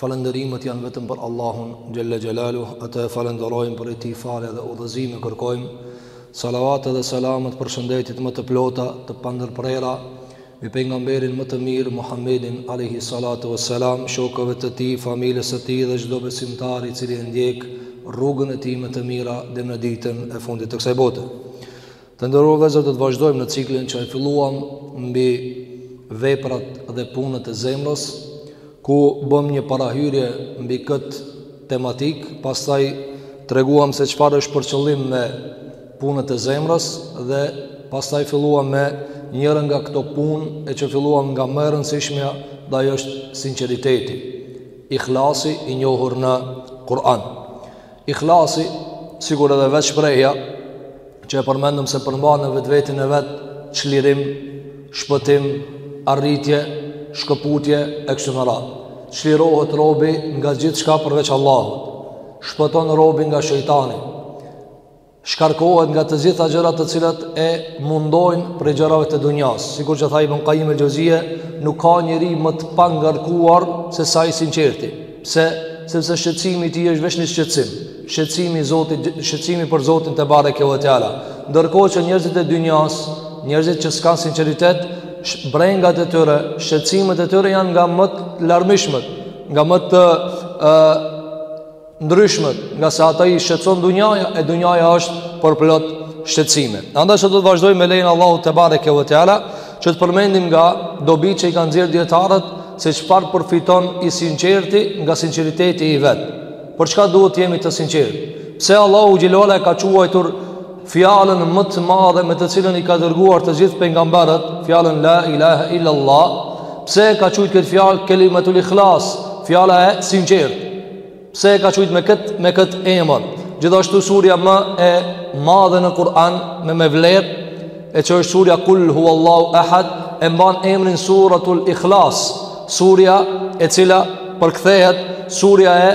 Falënderimet janë vetëm për Allahun xhelle xhelaluhu, atë e falënderojmë prej tij falje dhe udhëzime kërkojmë, salavatet dhe selamet, përshëndetjet më të plota, të pandërprera mbi pejgamberin më të mirë Muhammedin alejhi salatu ves-selam, shokëve të tij, familjes së tij dhe çdo besimtari i cili e ndjek rrugën e tij me të mira deri në ditën e fundit të kësaj bote. Të nderuar vëllezër, do të vazhdojmë në ciklin që e filluam mbi veprat dhe punët e zemrës, ku bëmë një parahyrje mbi këtë tematikë, pastaj treguam se çfarë është për qëllim me punët e zemrës dhe pastaj filluam me njërën nga këto punë, e që filluam nga më e rëndësishmja dhe ajo është sinqeriteti, ihlasi i njohur në Kur'an. Ihlasi, sikur edhe vetë shprehja që e përmendëm se përmban në vetveten e vet çlirim, shpëtim, arritje, shkëputje e kështu me radhë. Çlirohet robi nga gjithçka përveç Allahut. Shpëton robi nga shejtani. shkarkohet nga të gjitha gjërat të cilat e mundojnë prej gjërave të dunjasë. Sikur që tha Ibën Kajim el-Xhevzije, nuk ka njeri më të pangarkuar sesa i sinqerti. Pse? Sepse shqetësimi i tij është veç një shqetësim. Shqetësimi i Zotit, shqetësimi për Zotin tebareke ve teala. Ndërkohë që njerëzit e dunjasë, njerëzit që s'kanë sinqeritet, brengat e tyre, shqetësimet e tyre janë nga më të larmishmet, nga më të ë ndryshmet, ngase ata i shqetëson dunjaja e dunjaja është përplot shqetësime. Andaj sot do të vazhdojmë me lejen e Allahut tebareke ve teala, që të përmendim nga dobitë që i kanë nxjerrë dijetarët, se çfarë përfiton i sinqerti nga sinqeriteti i vet. Për çka duhet të jemi të sinqertë? Pse Allahu xhelle ve ala e ka quajtur fjalën më të madhe me të cilën i ka dërguar të gjithë pejgamberët, fjalën la ilaha illallah, pse e ka quajtur këtë fjalë kelimetul ihlas, fjala e sinqertë? Pse e ka qujt me këtë me këtë emër Gjithashtu surja më e madhe në Kur'an Me me vlerë E që është surja Kul huvallahu ahad E mban emrin suratul ihlas Surja e cila përkthehet Surja e,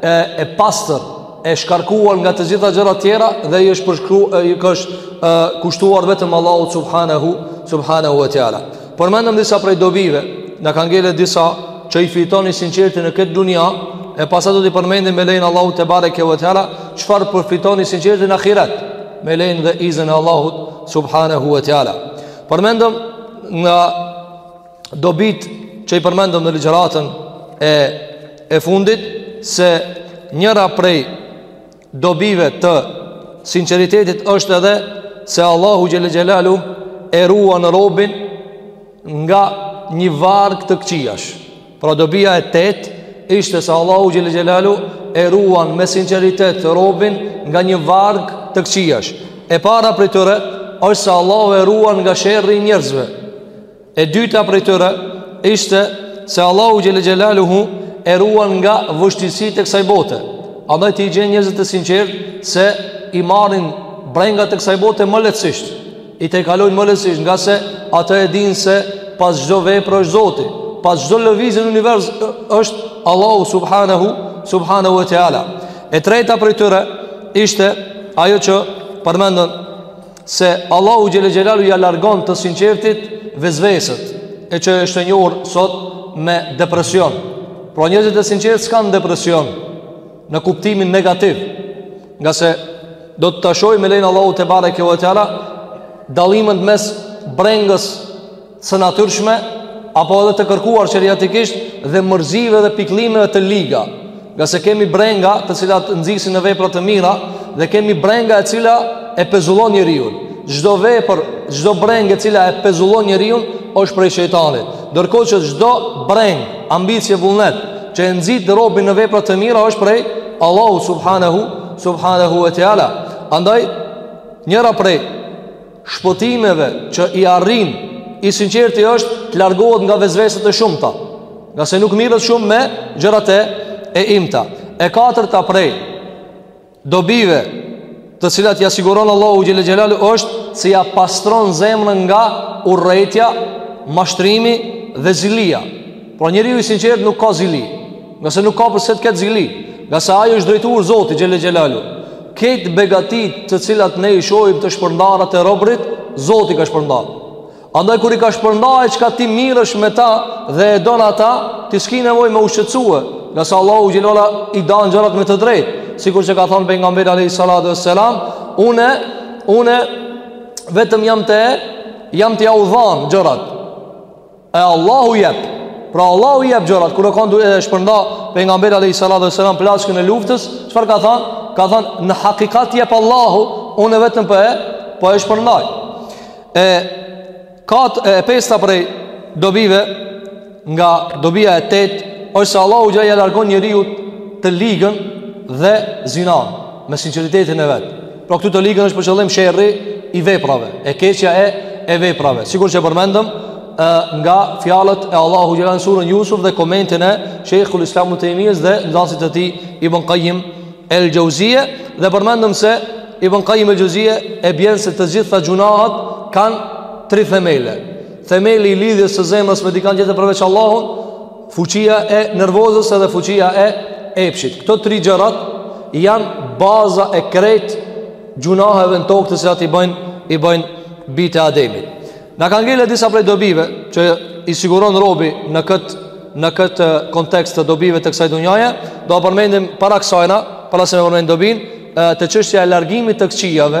e, e pastër E shkarkuar nga të gjitha gjërat tjera Dhe i është, përshkruar, i është e, kushtuar vetëm Allahut subhanahu, subhanahu ve teala Përmendëm disa prej dobive, na kanë ngelë disa që i fiton i sinqerti në këtë dunja, e pastaj do t'i përmendim me lejen e Allahut tebareke ve teala, çfarë përfiton i sinqerti në ahiret, me lejen dhe iznin e Allahut subhanehu ve teala. Përmendëm nga dobitë që i përmendëm në ligjëratën e, e fundit, se njëra prej dobive të sinqeritetit është edhe se Allahu xhele xhelaluhu e ruan robin nga një varg të këqijash. Pra dobia e tetë ishte se Allahu xhele xhelaluhu e ruan me sinqeritet robin nga një varg të këqijash. E para prej tyre është se Allahu e ruan nga sherri i njerëzve. E dyta prej tyre ishte se Allahu xhele xhelaluhu e ruan nga vështirësitë e kësaj bote. Andaj ti i gjen njerëzit e sinqertë se i marrin brengat e kësaj bote më lehtësisht. I tejkalojnë më lehtësisht ngase ata e dinë se pas çdo vepre është Zoti, pas çdo lëvizje në univers është Allahu subhanahu subhanahu wa taala. E treta prej tyre ishte ajo që përmendëm se Allahu xhele xhelalu ia largon të sinqertit vesveset, e që është e njohur sot me depresion. Pra njerëzit e sinqertë s'kanë depresion në kuptimin negativ. Ngase do ta shohim me lejen e Allahut tebareke ue teala dallimet mes brengës së natyrshme apo edhe të kërkuar sheriatikisht dhe mërzive dhe pikëllimeve të liga. Ngase kemi brenga të cilat nxisin në vepra të mira dhe kemi brenga e cila e pezullon njeriun. Çdo vepër, çdo brengë e cila e pezullon njeriun është prej shejtanit. Ndërkohë që çdo brengë, ambicie vullnet që e nxit robin në vepra të mira është prej Allahu subhanahu subhanahu wa taala. Andaj njëra prej shpëtimeve që i arrin i sinqerti është të largohet nga vesveset e shumta ngase nuk mirret shumë me gjërat e imta e katërta prej dobive të cilat ia siguron Allahu xhele xhelaluhu është se ia pastron zemrën nga urrejtja, mashtrimi dhe zilia. Pra njeriu i sinqertë nuk ka zili. Ngase nuk ka përse të ketë zili. Ngase ai i është drejtuar Zotit xhele xhelaluhu. Krejt begatitë të cilat ne i shohim të shpërndara te robërit, Zoti i ka shpërndarë. Andaj kur i ka shpërndarë çka ti mirresh me ta dhe e don ata, ti s'ki nevojë me u shqetsue. Ngase Allahu xhele ue ala i dan gjërat me të drejtë. Sikur që ka thanë pejgamberi alejhi salatu ve selam, unë, unë vetëm jam të jam t'jau dhanë gjërat. E Allahu jep Pra Allahu i jep gjërat Kur o kanë duke e shpërnda pejgamberi alejhi salatu ve selam plaçkën e luftës Çfarë ka thanë? Ka thanë në hakikat jep Allahu Unë vetëm po e Po e shpërndaj E Kat e pesta prej Dobive Nga dobia e tetë është se Allahu ia largon njeriut Të ligën Dhe zinan Me sinqeritetin e vet Pra këtu të ligën është për qëllim sherri i veprave, e keqja e e veprave. Sikur që përmendëm e, nga fjalët e Allahut xhelle në surën Jusuf dhe komentin e Shejhul Islam Ibnu Tejmijes dhe nxansit e tij Ibn Kajim El Xheuzije dhe përmendëm se Ibn Kajim El Xheuzije e bjen se të gjitha gjunahat kanë tri themele. Themeli i lidhjes së zemrës me dikan gjithë përveç Allahun Fuqia e nervozës edhe fuqia e epshit. Këto tri gjërat janë baza e krejt gjunaheve në tokë të cilat i bëjnë i bëjnë bijtë e Ademit. Na kanë ngelë disa prej dobive që i siguron robi në këtë në këtë kontekst të dobive të kësaj dunjaje, do ta përmendim para kësajna, para se të përmendim dobinë, te çështja e largimit të këqijave,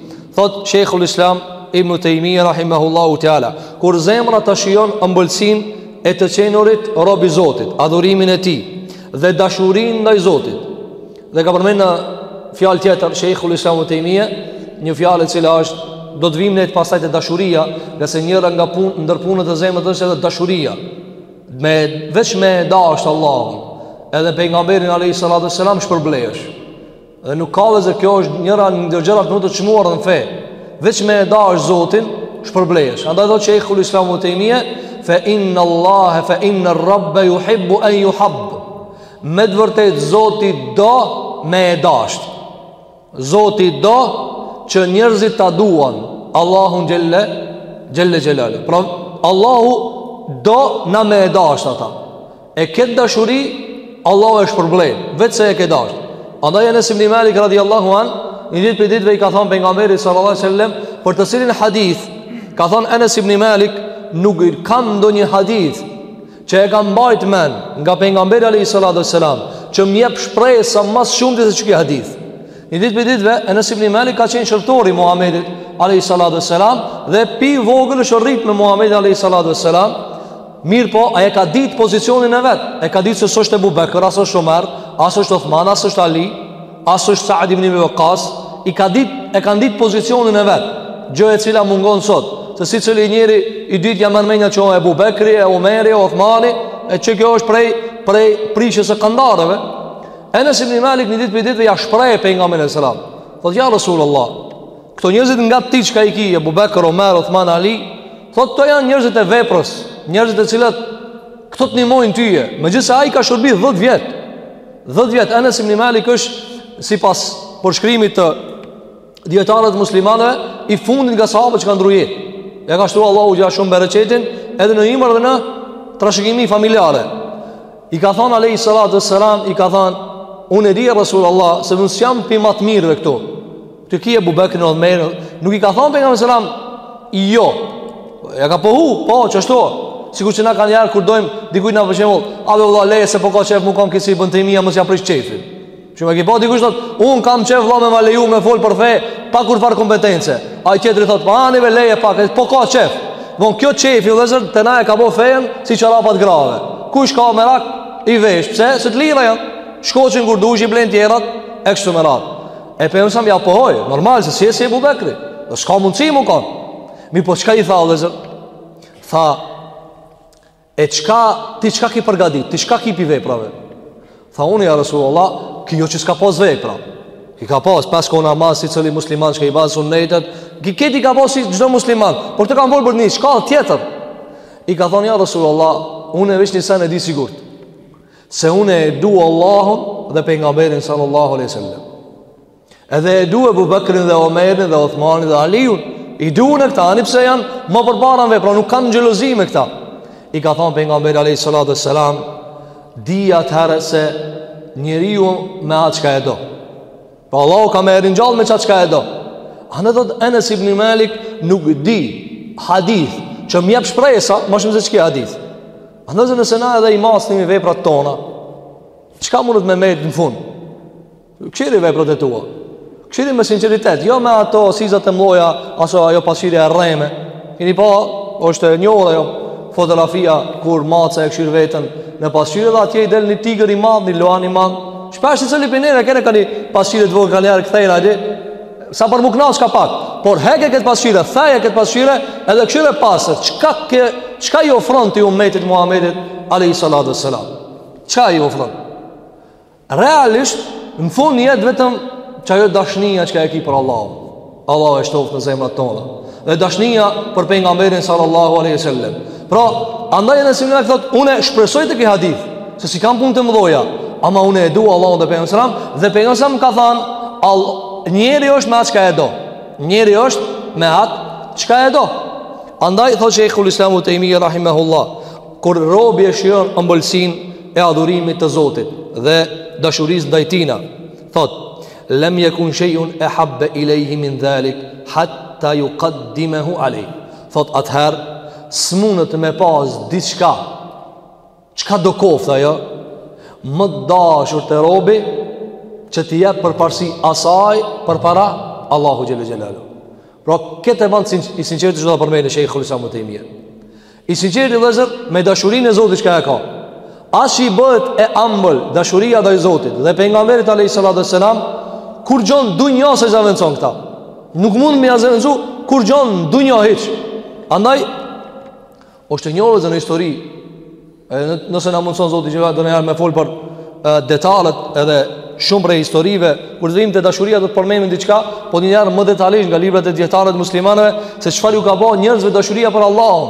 Thot Sheikhul Islam Ibn Taymiyyah rahimahullahu taala, kur zemra ta shijon ëmbëlsinë e të qenurit rob i Zotit, adhurimin e tij dhe dashurinë ndaj Zotit. Dhe ka përmend një fjalë tjetër Sheikhul Islam Ibn Taymiyyah, një fjalë e cila është do të vijmë ne pastaj te dashuria, ngase njëra nga punë ndër punët e zemrës është edhe dashuria. Me veç me e dashtë Allahun, edhe pejgamberin alayhi salatu sallam shpërblehesh. Dhe nuk ka dhe zë kjo është njëra në ndër gjërat më të çmuara në fe. Veç me e dashtë Zotin, shpërblehesh. Andaj thotë Shejhul Islam Ibnu Tejmije: Fe inne Allah, fe inne rabbe juhibbu en juhab. Me të vërtet zoti do me e dasht Zoti do që njerëzit ta duan Allahun xhelle, xhelle xhelaluhu Pra Allahu do na me e dasht ata E këtë dashuri Allahu e shpërblen, veç se e ke dash. Andaj Enes ibn Malik radhiyallahu an, një ditë prej ditëve i ka thënë pejgamberit sallallahu alaihi wasallam për të cilin hadith, ka thënë Enes ibn Malik, nuk kam ndonjë hadith që e kam mbajt men nga pejgamberi alayhi salatu wasalam, që më jep shpresë më së shumti seç ky hadith. Një ditë prej ditëve Enes ibn Malik ka qenë shërbëtori i Muhamedit alayhi salatu wasalam dhe pi vogël është rrit me Muhamedin alayhi salatu wasalam. Mirëpo, ai e ka ditë pozicionin e vet, e ka ditë se s'është Ebu Bekër, as është Omer, as është Othman, as është Ali, as është Saad ibn Ebi Vekas, i ka ditë, e ka ditë pozicionin e vet, gjë e cila mungon sot, se secili njeri i dytë ja merr menja që o Ebu Bekri, e Omeri, e Othmani, e që kjo është prej, prej prishjes së kandarëve, Enes ibn Malik një ditë prej ditëve ja shpreh pejgamberit alayhi selam, thot ja Rasulullah, këto njerëzit ngat ti çka i ki, Ebu Bekër, Omer, Othman, Ali, Thotë këto janë njerëzit e veprës, njerëzit e cilët këto të nimojnë tyje. Megjithëse ai ka shërby 10 vjet. 10 vjet, Enes Ibn Malik është sipas përshkrimit të dijetarëve muslimanë, i fundit nga sahabët që ka ndrru jetë. E ka shtu Allahu gja shumë bereqetin, edhe në ymër dhe në trashëgimi familjare. I ka thonë alejhi salatu ve selam, i ka thonë, unë e di ja Resulallah, se unë s'jam pi ma t'mirëve këtu. Të ki Ebu Bekrin edhe Omerin Nuk i ka thonë pejgamberi selam jo Ja ka pohu, po, që ashtu Sikur që na kanjëherë kur dojmë Dikujt na për shembull A de vlla leje se po ka qef Mu kam kësi i bënë të i mija Mos ja prish qefin Që me ki po dikush thot Unë kam qef vlla me ma leju me fol për fe Pa kurrfarë kompetence Ai tjetri thot Pa ani be leje pak Po ka qef Von kjo qefi vllezër Të na e ka bo fenë Si çorapat e grave Kush ka merak I vesh Pse? Se të lira janë Shkoqin kur dush i blen tjerat E kështu me radhë E pejgamberi selam ja pohoi, normal se s'je si Ebu Bekri, dhe s'ka mundësi me kanë. Mirëpo çka i tha o vllezër? Tha, e çka, ti çka ki përgatit, ti çka ki pi veprave? Tha unë ja Resulallah, ky jo që s'ka pas vepra. Ky ka pas, pas ka namaz, secili musliman që ka i ba sunetet, ky këto i ka pas si çdo musliman, por të kam volë një, çka tjetër? I ka thonë ja Resulallah, unë veç një sen e di sigurt. Se unë e du Allahun dhe pejgamberin sallallahu aleyhi sallam Edhe e du Ebu Bekrin dhe Omerin dhe Othmanin dhe Alijun I du unë këta, ani pse janë ma përpara n'vepra, nuk kam xhelozi me këta I ka thonë pejgamberi aleyhi salatu wa sallam Dije atëherë se njeriu me atë çka e do Pra Allahu ka me e ringjall me qatë çka e do Andaj thotë Enes ibn Malik nuk di hadith që m'jep shpresa, ma shumë se qiky hadith Andaj nëse na edhe i masim veprat tona, çka mundet me met në fund? Kshyri veprat e tua. Kshyri me sinceritet, jo me ato syzat e mdhoja, aso ajo pasqyrja e rreme. Kini pa, është e njohur ajo fotografia kur maca e kshyr veten në pasqyrë dhe atje i del një tigër i madh, një luan i madh. Shpesh secili pi neve, kena ka një pasqyrë të vogël, kanjëherë këthejnë, Sa për m'u knaq ka pak Por heke këtë pasqyrë, theje këtë pasqyrë Edhe kshyre pasë Çka ke, çka i ofron ti ymetit Muhammedit alejhi salatu ve selam Çka i ofron Realisht Në fund jet vetëm Qajo dashnija çka e ki për Allah Allah e shtoftë në zemrat tona Dhe dashnija për pejgamberin Sallallahu aleyhi sallam Pra, andaj edhe Enesi thot, unë shpresoj te ky hadith, se s'i kam punë të mdhoja, ama unë e dua Allahun dhe pejgamberin sallallahu alajhi wasallam dhe pejgamberi më ka thënë, njeri është me atë çka e do. Njeri është me atë çka e do. Andaj thot Shejhul Islam Ibn Tejmije rahimahullah, kur robi e shijon ëmbëlsinë e adhurimit të Zotit dhe dashurisë ndaj Tina, thot, lem yakun shay'un ahabba ilayhi min dhalik hatta yuqaddimahu alayhi. Thot atëherë, s'munet me pas diçka, çkado koftë ajo, më të dashur te robi, që t'i jep përparësi asaj, përpara Allahu Xhelle Xhelaluhu. Pra, këtë e ban i sinqerti që do ta përmendë shejhul Islam Ibn Tejmije. I sinqerti vllezër, me dashurinë e Zotit çka e ka, As i bëhet e ambël dashuria ndaj Zotit dhe Pejgamberit alejhi salatu ue selam kurgjo n'dunja s'e zavendëson këta nuk mund me ja zavendësu kurgjo n'dunja hiç andaj është njerëzve në histori edhe nëse na mundëson Zoti që ndonjëherë me folë për detalet edhe shumë prej historive kur të vim te dashuria do të përmendim diçka po njëherë më detalisht nga librat e dijetarëve muslimanëve se çfarë ju ka bo njerëzve dashuria për Allahun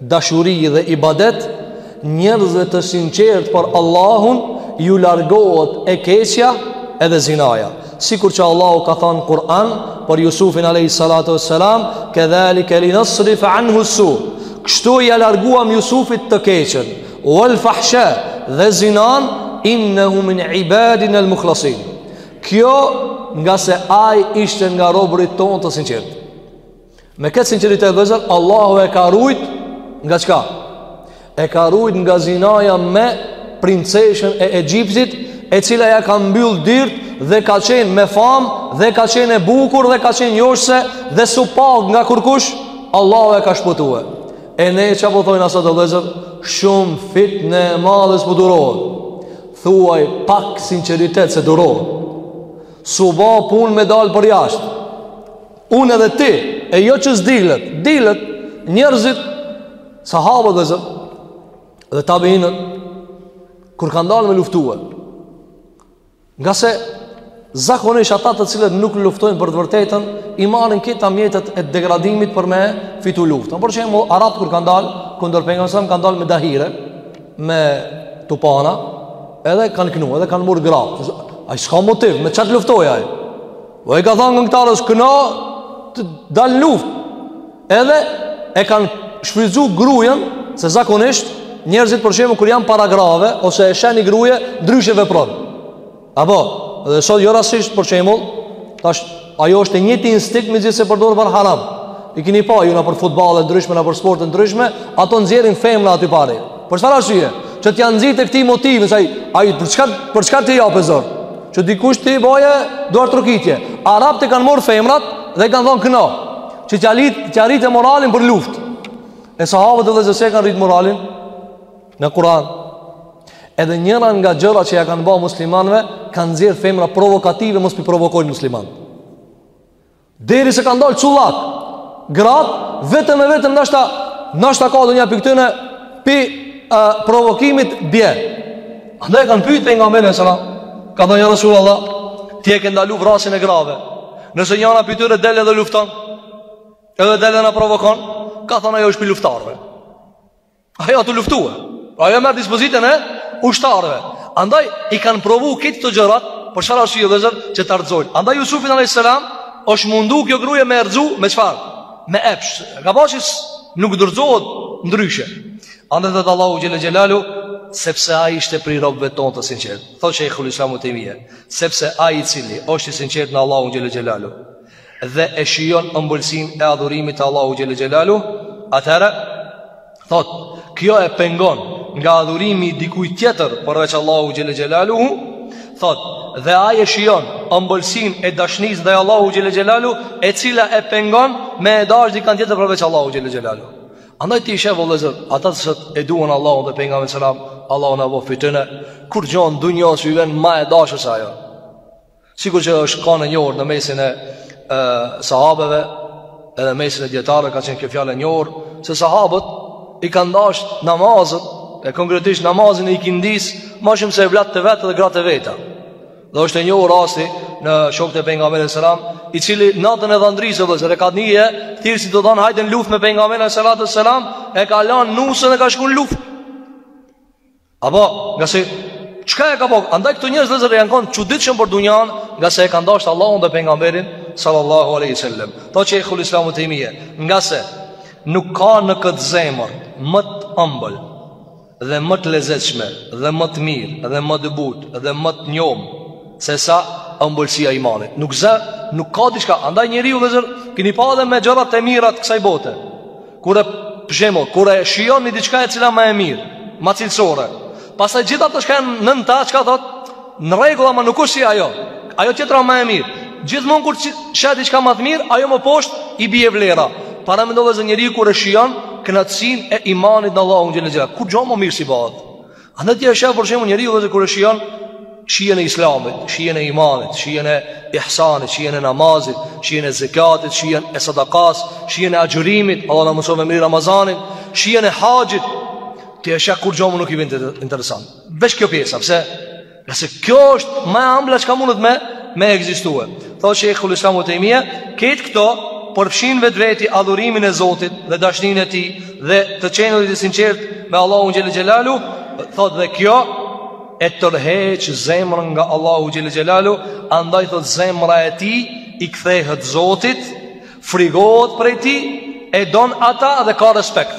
Dashuri dhe ibadet, Njerëzve të sinqertë për Allahun ju largohet e keqja edhe zinaja. Sikur që Allahu ka thënë Kur'an për Jusufin alayhi salatu wassalam, "Kedhalika linasrif anhu su." Kështu ja larguam Jusufit të keqën, wal fahsha dhe zinan innahu min ibadina al-mukhlasin. Kjo ngase ai ishte nga robërit tonë të sinqertë. Me këtë sinqeritet vllezër, Allahu e ka rujt nga çka? E ka rujt nga zinaja me princeshën e Egjiptit, e cila ja ka mbyll dyrt dhe ka qenë me famë dhe ka qenë e bukur dhe ka qenë joshse dhe s'u pa nga kurkush, Allahu e ka shpëtue. E ne që po thojnë a sot vllezër, shumë fitne e madhe s'po durohet. Thuaj pak sinqeritet se durohet. S'u ba punë me dalë përjashtë. Unë edhe ti, e jo që s'dilet, dilet. Njerëzit, sahabët vllezër, dhe tabiinët, kur kanë dalë me luftue. Ngase zakonisht ata të cilët nuk luftojnë për të vërtetën, i marrin këta mjetet e degradimit për me fitu luftën. Për shembull arabët kur kanë dalë, kundër Pejgamberit alejhi selam kanë dalë me dahire, me tupana, edhe kanë kënu, edhe kanë marrë gratë. Ai s'ka motiv, me ça të luftojë ai? Po i ka thënë këngëtares këna të dal n'luftë. Edhe e kanë shfrytzu grujen se zakonisht njerëzit për shembull kur janë para grave ose e sheh ni gruje ndryshe vepron. Apo, dhe sot jo rastisht për shembull, tash ajo është e njëjti instinkt megjithëse përdor për haram. I keni pa ju nëpër futbolle t'ndryshme nëpër sporte t'ndryshme, ato nxjerrin femra aty pari. Për çfarë arsye? Që t'ja nxitë këtij motivin, se ai për çka për çka t'i japë zor? Që dikush t'i bojë duartrokitje. Arabët e kanë marrë femrat dhe kanë thënë këno. Që t'ja lit, t'ja rritë moralin për luftë. E sahabët vllezër e kanë rritë moralin në Kur'an. Edhe njëra nga gjërat që ja kanë bërë muslimanëve kanë nxjerr femra provokative mos p'i provokojnë musliman. Deri se kanë dalë cullak gratë vetëm e vetëm ndoshta, ndoshta ka ndonjë prej këtyne prej, uh, provokimit bie. Andaj kanë pyetur nga Mene sala. Kanë thanë ja Resulullah, ti e ke ndalu vrasjen e grave. Nëse njëra prej tyre del edhe lufton, edhe del edhe na provokon, ka thanë ajo është prej luftarëve. Ajo â tu luftue. Pra ajo merr dispozitën e ushtarëve. Andaj i kanë provu këto, këto gjërat, për çfarë arsye vëllezër që ta rrëzojnë. Andaj Jusufin alejhi selam është mundu kjo gruaje me rrëzu me çfarë? Me epsh. Ka pa se nuk dorëzohet ndryshe. Andaj thotë Allahu xhele xhelaluhu sepse ai ishte prej robëve tonë të sinqertë. Thotë Shejhul Islam Ibn Tejmije, sepse ai i cili është i sinqertë në Allahun xhele xhelaluhu, dhe e shijon ëmbëlsinë e adhurimit të Allahut xhele xhelaluhu, atëherë thotë, kjo e pengon nga adhurimi i dikujt tjetër përveç Allahut xhele xhelaluhu, thotë, dhe ai e shijon ëmbëlsinë e dashnisë ndaj Allahut xhele xhelaluhu, e cila e pengon me e dashtë dikënd tjetër përveç Allahut xhele xhelaluhu. Andaj ti sheh vëllezër, ata që e duan Allahun dhe pejgamberin selam, Allahu na bëftë. Kurgjo n'dunja s'ju vjen ma e dashtë se ajo. Sikur që është kanë e njohur në mesin e sahabëve edhe n'mesin e dijetarëve ka qenë kjo fjalë e njohur se sahabët i kanë dashtë namazet e konkretisht namazin e ikindisë ma shumë se evlatët e vet dhe gratë e veta dhe është i njohur rasti, një shok i pejgamberit alejhi selam i cili natën e dhëndrisë vëllezër e ka ni thirrësin tu thanë hajde n'luftë me pejgamberin alejhi salatu selam e ka lanë nusen e ka shku në luftë Apo, ngase çka e ka bë? Andaj këta njerëz vëllezër janë kanë t'çuditshëm për dunjan, ngase e kanë dashtë Allahun dhe pejgamberin sal-lallahu alejhi ve selem. Thotë Shejhul Islam Ibn Tejmije, ngase nuk ka në këtë zemër më të ëmbël dhe më të lezetshme dhe më të mirë dhe më të butë dhe më të njomë sesa ëmbëlsia e imanit. Vëllezër, nuk ka diçka. Andaj njeriu vëllezër, keni pa edhe me gjërat e mira të kësaj bote. Kur e, për shembull, kur e shijon një diçka e cila â ma e mirë, ma cilësore, pastaj gjitha ato çka janë nën ta, çka thotë, në rregull ama nuk është si ajo, ajo tjetra ma e mirë, gjithmonë kur sheh diçka ma të mirë, ajo më poshtë i bie vlera, paramendo vëllezër njeri kur e shijon kënaqësinë e imanit në Allahun xhele xhelaluhu, kurgjo ma mirë s'i bëhet, Andaj ti e sheh për shembull njeriu kur e shijon shijen e islamit, shijen e imanit, shijen e ihsanit, shijen e namazit, shijen e zekatit, shijen e sadakasë, shijen e agjërimit, Allah na mundësoftë me mbrri Ramazanin, shijen e haxhit, ti e sheh kurgjo mo nuk i vjen interesant. Veç kjo pjesa, pse? Nëse kjo është ma e ambla çka munet me me ekzistue. Thotë Sheikhul Islam ibn Taymija, kejt këto përfshin n'vetveti adhurimin e Zotit dhe dashninë e Tij dhe të qenurit të sinqert me Allahun xhel xelalu, thotë dhe kjo e tërheq zemrën nga Allahu xhel xelalu, andaj thotë zemra e Tij i kthehet Zotit, frigohet prej Tij, e don ata dhe ka respekt.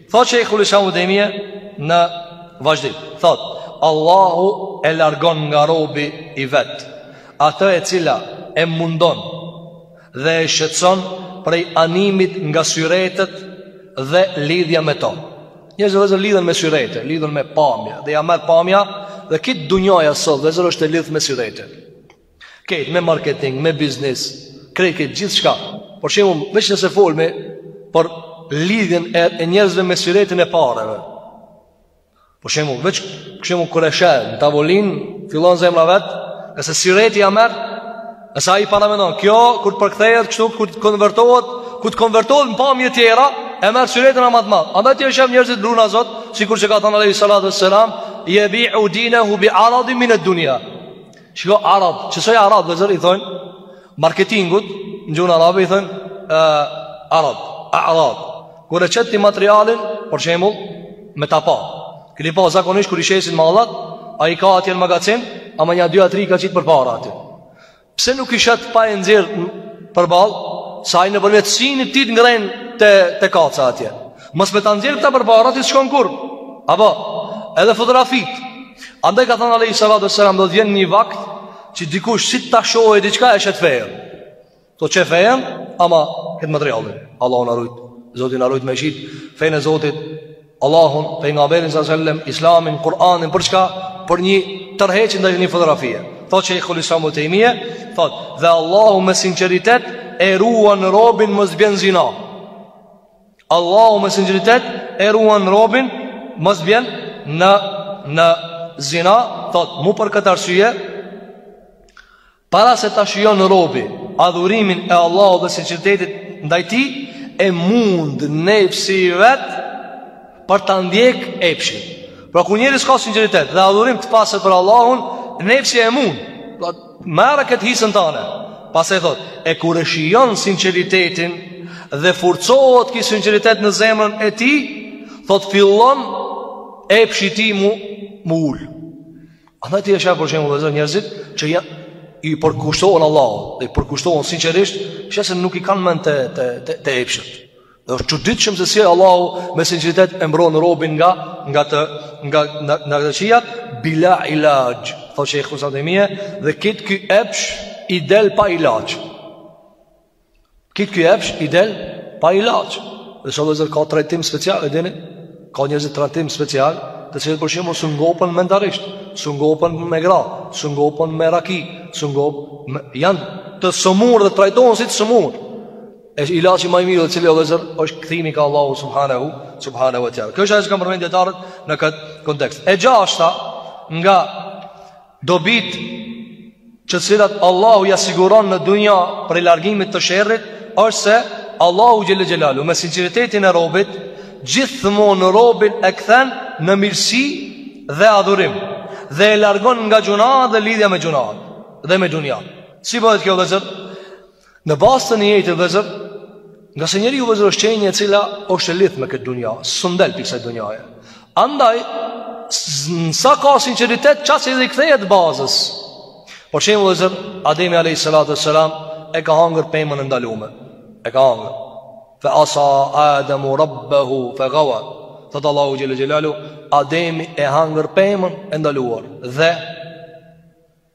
Thotë Sheikhul Islam ibn Taymija në vazhdim Thotë Allahu e largon nga robi i vet Atë e cila e mundon Dhe e shqetson prej animit nga syretet Dhe lidhja me to Njerëzit lidhen me syretet Lidhen me pamja Dhe ia merr pamja Dhe kejt dunjaja sot domethënë është e lidhë me syretet Kejt me marketing, me biznis, krejt kejt gjithçka. Për shembull, veç nëse folim për lidhjen e, e njerëzve me syretin e pareve. Për shembull, veç për shembull kur e sheh në tavolinë, fillon zemra vetë, e se syreti ia merr, e se ai paramenon, kjo, kur të përkthejet, kështu, kur të konvertohet, kur të konvertohet në pamje tjera, e merr syretin ama t'madh. Andaj ti e sheh njerëzit, na ruj Zot, sikur që ka thënë alejhi salatu ves selam, jebiu dinehu bi aradin mine dunja. Shiko arad, qysoj arad domethënë i thonë marketingut, në gjuhën arabe i thonë arad, arad. Kur e qet ti materialin, për shembull, me ta pa. Keni pa zakonisht kur i shesin mallat, ai i ka atje në magacin, ama nja dy a tri i ka qit përpara atje. Pse nuk i shet pa e nxjerr përball, se ai nëpërmjet synit t'i ngreh te te kasa atje. Mos me ta nxjerr këta përpara ti s'shkon kurr. Apo edhe fotografit. Andaj ka thënë alejhi sallallahu alaihi wasallam do të vjen një vakt që dikush si ta shohë diçka e shet fejen. Të jep fejen, ama këtë materialin. Allahu na rujt. Zoti na rujt me shit. Fenë e Zotit, Allahun, pejgamberin sallallahu alaihi wasallam, Islamin, Kur'anin për çka? Për një tërheqje ndaj një fotografie. Thotë Sheikhul Islam ibn Taymija, thotë, "Dhe Allahu me sinqeritet e ruan robin mos bjen n'zina." Allahu me sinqeritet e ruan robin mos bjen në në zina thot mu për këtë arsye para se ta shijon robi adhurimin e Allahu dhe sinqeritetit ndaj tij e mund nefsi i vet për ta ndjek epshin pra kur njeri s'ka sinqeritet dhe adhurim të pastër për Allahun nefsi e mund Merre këtë hisen tane Pastaj thot E kur e shijon sinqeritetin Dhe forcohet ky sinqeritet në zemrën e tij Thot fillon Epshi i tij mu Mu ul Andaj ti e sheh për shembull domethënë njerëzit Që ja, i përkushtohen Allahut Dhe i përkushtohen sinqerisht Sheh se nuk i kanë mendt te, te, te, te epshet Dhe është e çuditshme se si Allahu me sinqeritet e mbron robin nga nga të nga nga të këqijat bila ilaxh. Po shej Husa dhe mia dhe kët ky epsh i del pa ilaç. Kët ky epsh i del pa ilaç. Dhe shoqë vllezër ka trajtim special e dini? Ka njerëz me trajtim special, të cilët për shembull s'ngopen mentarisht, s'ngopen me gra, s'ngopen me raki, s'ngop janë të sëmurë dhe trajtohen si të sëmurë. Është ilaçi më i mirë i cili vllezër është kthimi ka Allahu subhanahu subhanahu wa taala. Kjo është ajo që kanë përmend dijetarët në këtë kontekst. E gjashta nga dobitë të cilat Allahu ia siguron në dunja prej largimit të sherrit është se Allahu xhelle xhelalu me sinqeritetin e robit gjithmonë robin e kthen në mirësi dhe adhurim dhe e largon nga gjynahet dhe lidhja me gjynahet dhe me dunja. Si bëhet kjo vllezër? Në bazë të nijetit vllezër, ngase njeriu vllezër është qenie e cila është e lidhme me këtë dunja, s'mun del prej kësaj dunjaje. Andaj nëse ka sinqeritet, qashtu i kthehet bazës. Për shembull, vllezër, Ademi alayhi salatu wassalam e ka hangër pemën e ndaluar. E ka hangër. Fa asa Adamu rabbahu fa gawa. Thotë Allahu jalla jalalu Ademi e hangër pemën e ndaluar dhe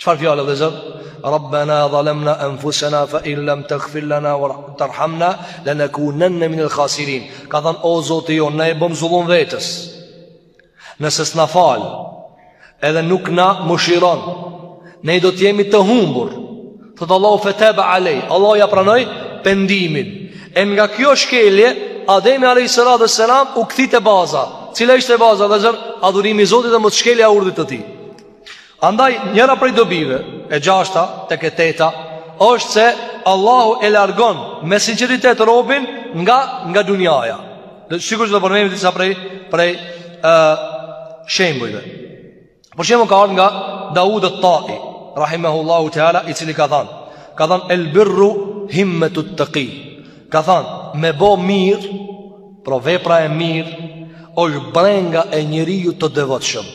Çfarë fjalë vëllazër? Rabbana zalamna anfusana fa in lam taghfir lana wa tarhamna lanakunanna min al-khasirin. Ka thënë o Zoti jonë, na i bëmë zullum vetes. Nëse s'na fal, edhe nuk na mëshiron, ne do të jemi të humbur. Thotë Allahu fataba alay. Allahu ia pranoi pendimin. E nga kjo shkelje, Ademi alayhi salatu wassalam u kthy te baza. Cila ishte baza, vëllazër? Adhurimi i Zotit dhe mosshkelja e urdhrit të tij. Andaj njëra prej dobive e gjashta tek e teta është se Allahu e largon me sinqeritet robin nga nga dunjaja. Dhe sikur që t'i përmendim disa prej, prej e, shembujve. Për shembull ka ardhë nga Daud al-Tai, rahimahullahu taala, i cili ka thënë, ka thënë el birru himmatu taqi. Ka thënë me bë mirë, pra vepra e mirë, është brenga e njeriut të devotshëm.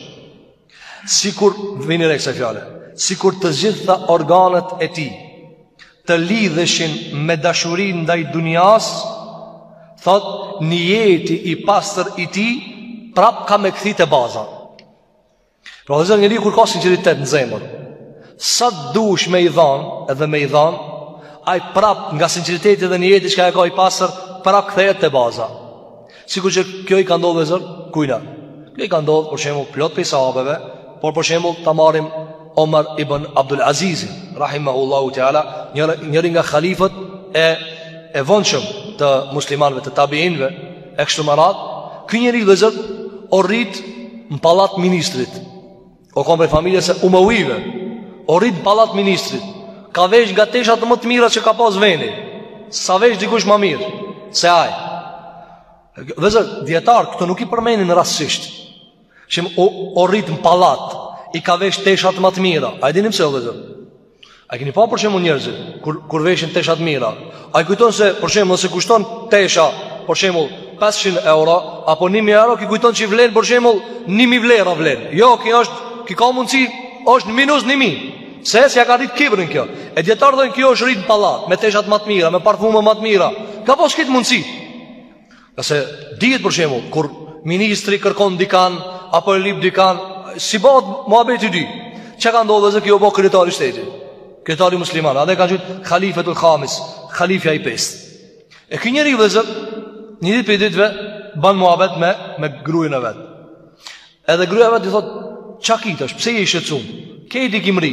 Sikur, vini re kësaj fjale, sikur të gjitha organet e tij të lidheshin me dashurinë ndaj dunjasë, thotë, nijeti i pastër i tij, prap ka me e kthy te baza. Pra vllezër njeri kur ka sinqeritet në zemër, sa të dush me i dhanë, edhe me i dhanë, ai prap nga sinqeriteti edhe nijeti që ka e ka i pastër, prap kthehet te baza. Sikur që kjo i ka ndodh vllezër kujna. Kjo i ka ndodh për shembull plot prej sahabëve, por për shembull ta marrim Omar ibn Abdul Azizin, rahimahullahu teala, njëri njëri nga halifët e e vonshëm të muslimanëve të tabiinëve, e kështu me radhë, ky njeri vllezër o rrit në pallat ministrit. O kon prej familje së umevive O rrit n'pallat ministrit Ka vesh nga teshat ma të mira që ka pas veni S'ka vesh dikush ma mirë Se aj Vllezër, dijetarët këto nuk i përmenin rastësisht Shem o, o rrit në pallat I ka vesh teshat ma të mira A e dini pse o vllezër A keni pa për shembull njerëzit kur, kur veshin tesha t'mira Ai kujton se për shembull nëse kushton tesha Për shembull 500 euro Apo 1000 euro ky kujton që i vlen për shembull 1000 vlera vlen Jo, ky, është, ky ka mundësi është në minus 1000 Pse se ja ka rrit kibrin kjo E dijetarët thojnë ky është rrit në pallat Me teshat ma të mira, me parfumet ma të mira Ka pas këtë mundësi Se dihet për shembull kur ministri kërkon dikan apo e lip dikan, si bahet muhabeti, di? Çka ka ndodh vllezër ky u bo kryetar i shtetit? Kryetar i muslimanëve, edhe i kanë thënë halifetul hamis, halifja i pestë. E ky njeri vllezër, një ditë prej ditëve ban muhabet me me grun e vet. Edhe gruja e vet i thotë, "Çka ki tash? Pse je i shqetësuar? Krejt i ki mrri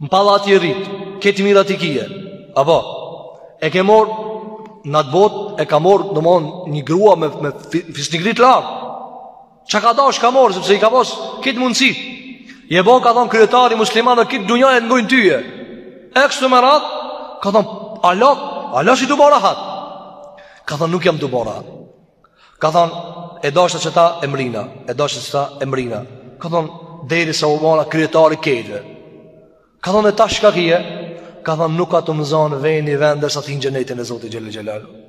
Në pallat i rrit, krejt të mirat i kije Apo, e ke marr Në atë botë, e ka marr domethon, një grua me, me fisnikri t'lartë Çka ka dasht ka marr Sepse i ka pas krejt mundësitë Je bo ka thonë kryetar i muslimanëve krejt dunjaja të ngojnë tyje E kështu me radhë Ka thonë, hala, hala s'je tu bo rahat Ka thonë, nuk jam tu bo rahat Ka thon e deshta qeta e mrrina, e deshta qeta e mrrina. Ka thon derisa u bona kryetar i krejtëve. Ka thon e tash çka kije, ka thon nuk ka tu më zon veni vend dersa të hi në xhenetin e Zotit xhele xhelaluhu.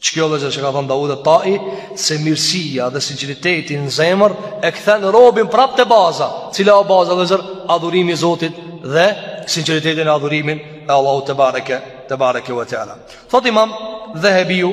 Qikjo vllezër që ka thon Daud et-Tai se mirësia dhe sinqeriteti në zemër e kthen robin prapë te baza. Cila o baza vllezër adhurimi i Zotit dhe sinqeriteti në adhurimin e Allahut tebareke tebareke ve teala. Thot imam Dhehebiu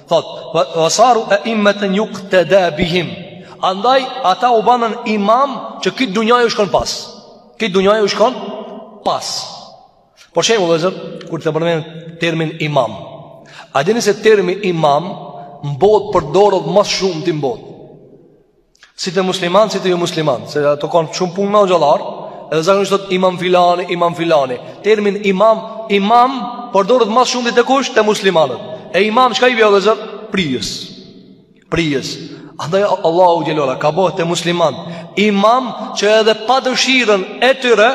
Thot, ve saru eimmeten juktada bihim. Andaj, ata u banën imam që krejt dunjaja u shkon pas. Krejt dunjaja u shkon pas. Për shembull, vllezër, kur ta përmend termin imam. A dini se termi imam n'botë përdoret ma s'shumti n'botë. Si te muslimanët, si te jomuslimanët Se ata kanë shumë punë me hoxhallarë Edhe zakonisht thot imam filani, imam filani Termin imam, imam Përdoret ma s'shumti te kush te muslimanët E imam çka i vjen vllezër? Prijës Prijës Andaj Allahu xhele ve ala ka bo te muslimanët Imam që edhe pa dëshirën e tyre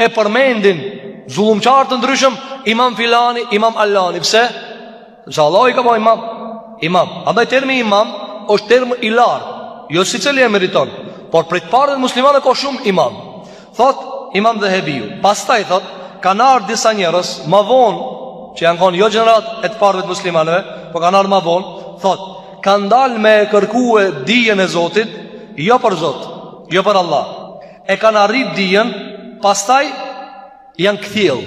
E përmendin Zullumqarë të ndryshëm Imam filani, imam allani Pse? Nëse Allahu i ka bërë imam, imam. Andaj termi imam është term i lartë, jo secili e meriton, por prej të parëve muslimanëve ka shumë imam. Thot Imam Dhehebiu, pastaj thot kanë ardh disa njerëz ma vonë që janë kon jo gjenerata e të parëve të muslimanëve, po kanë ardh ma vonë, thot kanë dalë me kërkue dijen e Zotit, jo për Zot, jo për Allah. E kanë arrit dijen, pastaj janë kthjell.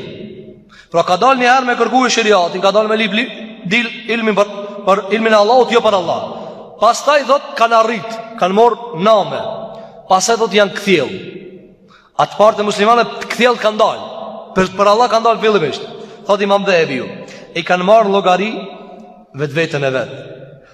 Pra ka dal njëherë me kërkue sheriatin, ka dal me lyp, dil ilmin për, për ilmin e Allahut, jo për Allah. Pastaj thot kanë arrit, kanë marrë name, pastaj thot janë kthjell. Ata t'partë e muslimanëve t'kthjellt kanë dal, për, për Allah kanë dal fillimisht. Thot imam Dhehebiu, i kanë marrë llogari vetveten e vet.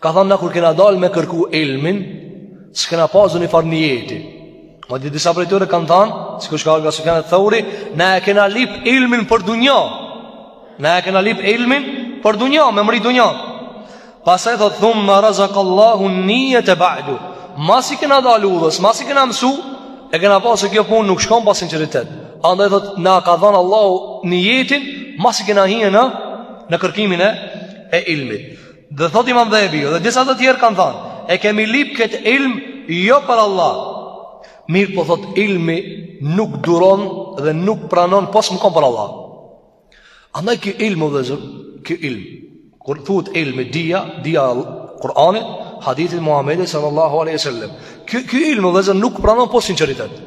Kanë than na kur kena dalë me kërku ilmin, s'kena pas ndonjëfarë nijeti. Madje disa prej tyre kanë thanë, sikurse ka nga Sufjan eth-Theuri, na e kena lyp ilmin për dunja. Na e kena lyp ilmin për dunja, me mbrri dunja. Pastaj thot thumme razakallahu nijete ba'du. Masi kena dalë udhës, masi kena mësu, e kena pa se kjo punë nuk shkon pa sinqeritet. Andaj thot, na ka dhanë Allahu nijetin, masi kena hi në, në kërkimin e, e ilmit. Dhe thot imam Dhehebiu Dhe disa të tjerë kanë thanë E kemi lyp këtë ilm Jo për Allah Mirëpo thot ilmi Nuk duron dhe nuk pranon Pos me kon për Allah Andaj ky ilm vëllezër Ky ilm Kur thuhet ilmi Dija Dija Kur'anit Hadithit Muhammedit Sallallahu aleyhi sallam Ky ilm vëllezër Nuk pranon pos sinqeritet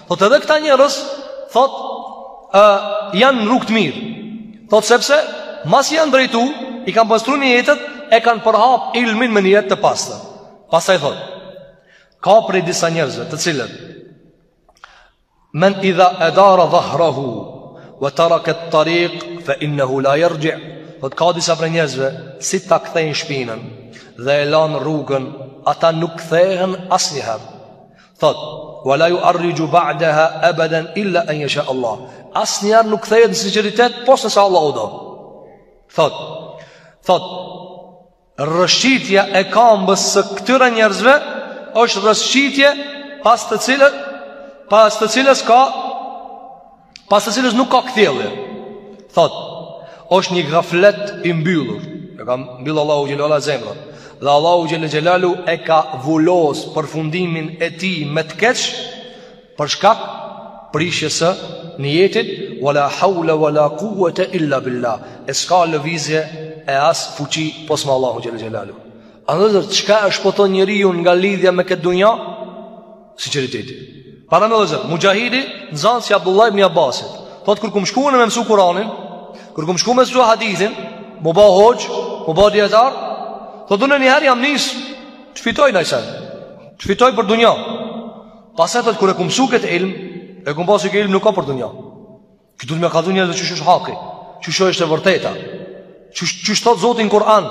Thot edhe këta njerëz, thot, uh, janë në rrugë të mirë. Thot sepse, masi janë drejtu, i kanë pastru nijetet, e kanë përhap ilmin me nijet të pastër. Pastaj thot, ka prej disa njerëzve të cilët, men idha edara dhahrahu, ve tereke et-tarik, fe innehu la jerxhi', thot ka disa prej njerëzve, si ta kthejnë shpinën, dhe e lanë rrugën, ata nuk kthehen asnjëherë. Thot, wa la yu'arriju ba'daha abadan illa an yasha Allah. Asnjëherë nuk kthehet në sinqeritet pos nëse Allahu do. Thot, thot, rëshqitja e kambës së këtyre njerëzve është rëshqitje pas të cilës pas të cilës ka Pas të cilës nuk ka kthjellje. Thot, është një gaflet i mbyllur. E ka mbyllë Allahu xhelle ve ala zemrën. Dhe Allahu xhelle xhelaluhu e ka vulos përfundimin e tij me të keq për shkak prishjes së nijetit wala hawla wala quwwata illa billah. E s'ka lëvizje e as fuqi pos me Allahun xhelle xhelaluhu. Andaj çka e shpëton njeriu nga lidhja me këtë dunja? Sinqeriteti. Para me vllezër, Muxhahidi, nxanës i Abdullah ibn Abbasit. Thot, kur kum shku unë me mësu Kuranin, kur kum shku me mësu hadithin, mu ba hoxhë, mu ba dijetar, thot, unë njëherë jam nisë, të fitoj naj sen, të fitoj për dunja. Pastaj thot, kur e kum msu këtë ilm, e kum pa se ky ilm nuk ka për dunja. Që du me ja kallzu njerëzve qysh osht haki Qysh është e vërteta Qysh thotë Zoti n'Kur'an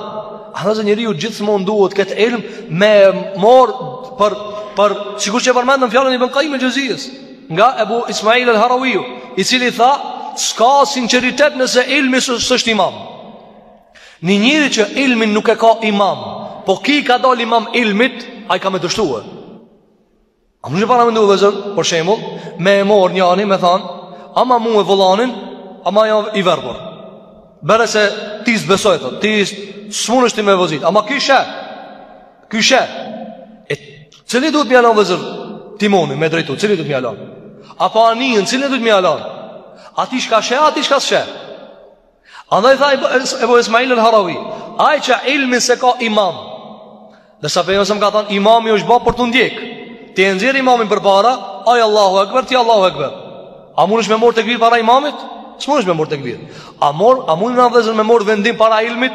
A vllezër njeriu gjithmonë duhet këtë ilm Me mor për, për Sikur që e përmendëm fjalën e Ibn Kajim el Xhevzijes Nga Ebu Ismail el Harawiju I cili tha S'ka sinqeritet nëse ilmi s'është imam Një njeri që ilmin nuk e ka imam Po ky i ka dal imam ilmit Ai ka me dështuar A mundesh me paramendu vllezër, për shemull, me e mor njani, me than, ama mue volanin, ama jam i verbër. Bere se ti s'besoj, thot, ti s'mundesh ti me vozit, ama ky sheh, ky sheh. E cili duhet me ja lanë vllezër, timonin, me drejtu, cili duhet me ja lanë? Apo anijen, cili duhet me ja lanë? Atij shka sheh, atij shka s'sheh? Andaj tha Ebu Ismail el Harawi, ai që ilmin s'e ka imam. Ndërsa pejgamberi alejhi selam ka thënë imami është bë për t'u ndjek. Ti e nxjerr imamin përpara, ai Allahu Akbar, ti Allahu Akbar. A mundesh me mor tekbir para imamit? S'mundesh me mor tekbir. A mor, a mund na vllezër me mor vendim para ilmit?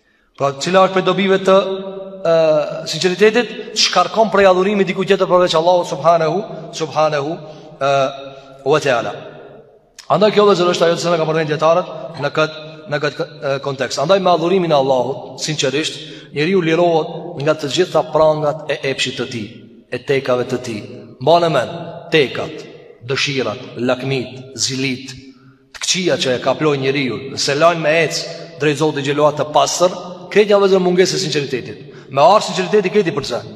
Pra cila është prej dobive të e, sinqeritetit Shkarkon prej adhurimit dikujt tjetër përveç Allahut subhanahu Subhanahu e, Wa ta'ala Andaj kjo vllezër është ajo që na kanë përmend dijetarët Në këtë në këtë kontekst. Andaj me adhurimin e Allahut, sinqerisht, njeriu lirohet nga të gjitha prangat e epshit të tij, e tekave të tij. Mbane mend, tekat, dëshirat, lakmit, zilit, Të këqija që e kaplojnë njeriun, s'e lajnë me ec drejt Zotit Xhelle ve ala të pastër, këto janë vetëm mungesë e sinqeritetit. Me ardh sinqeriteti këto i përzen.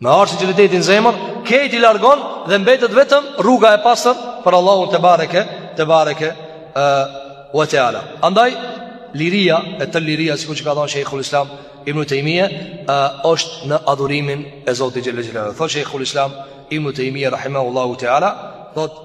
Me ardh sinqeriteti n'zemër, këto i largon dhe mbetet vetëm rruga e pastër për Allahun tebareke, tebareke e wa taala. Andaj liria e të liria sikur që ka thënë Sheikhul Islam Ibn Taymija është në adhurimin e Zotit Xhelle ve ala. Thotë Sheikhul Islam Ibn Taymija rahimahullahu taala, thotë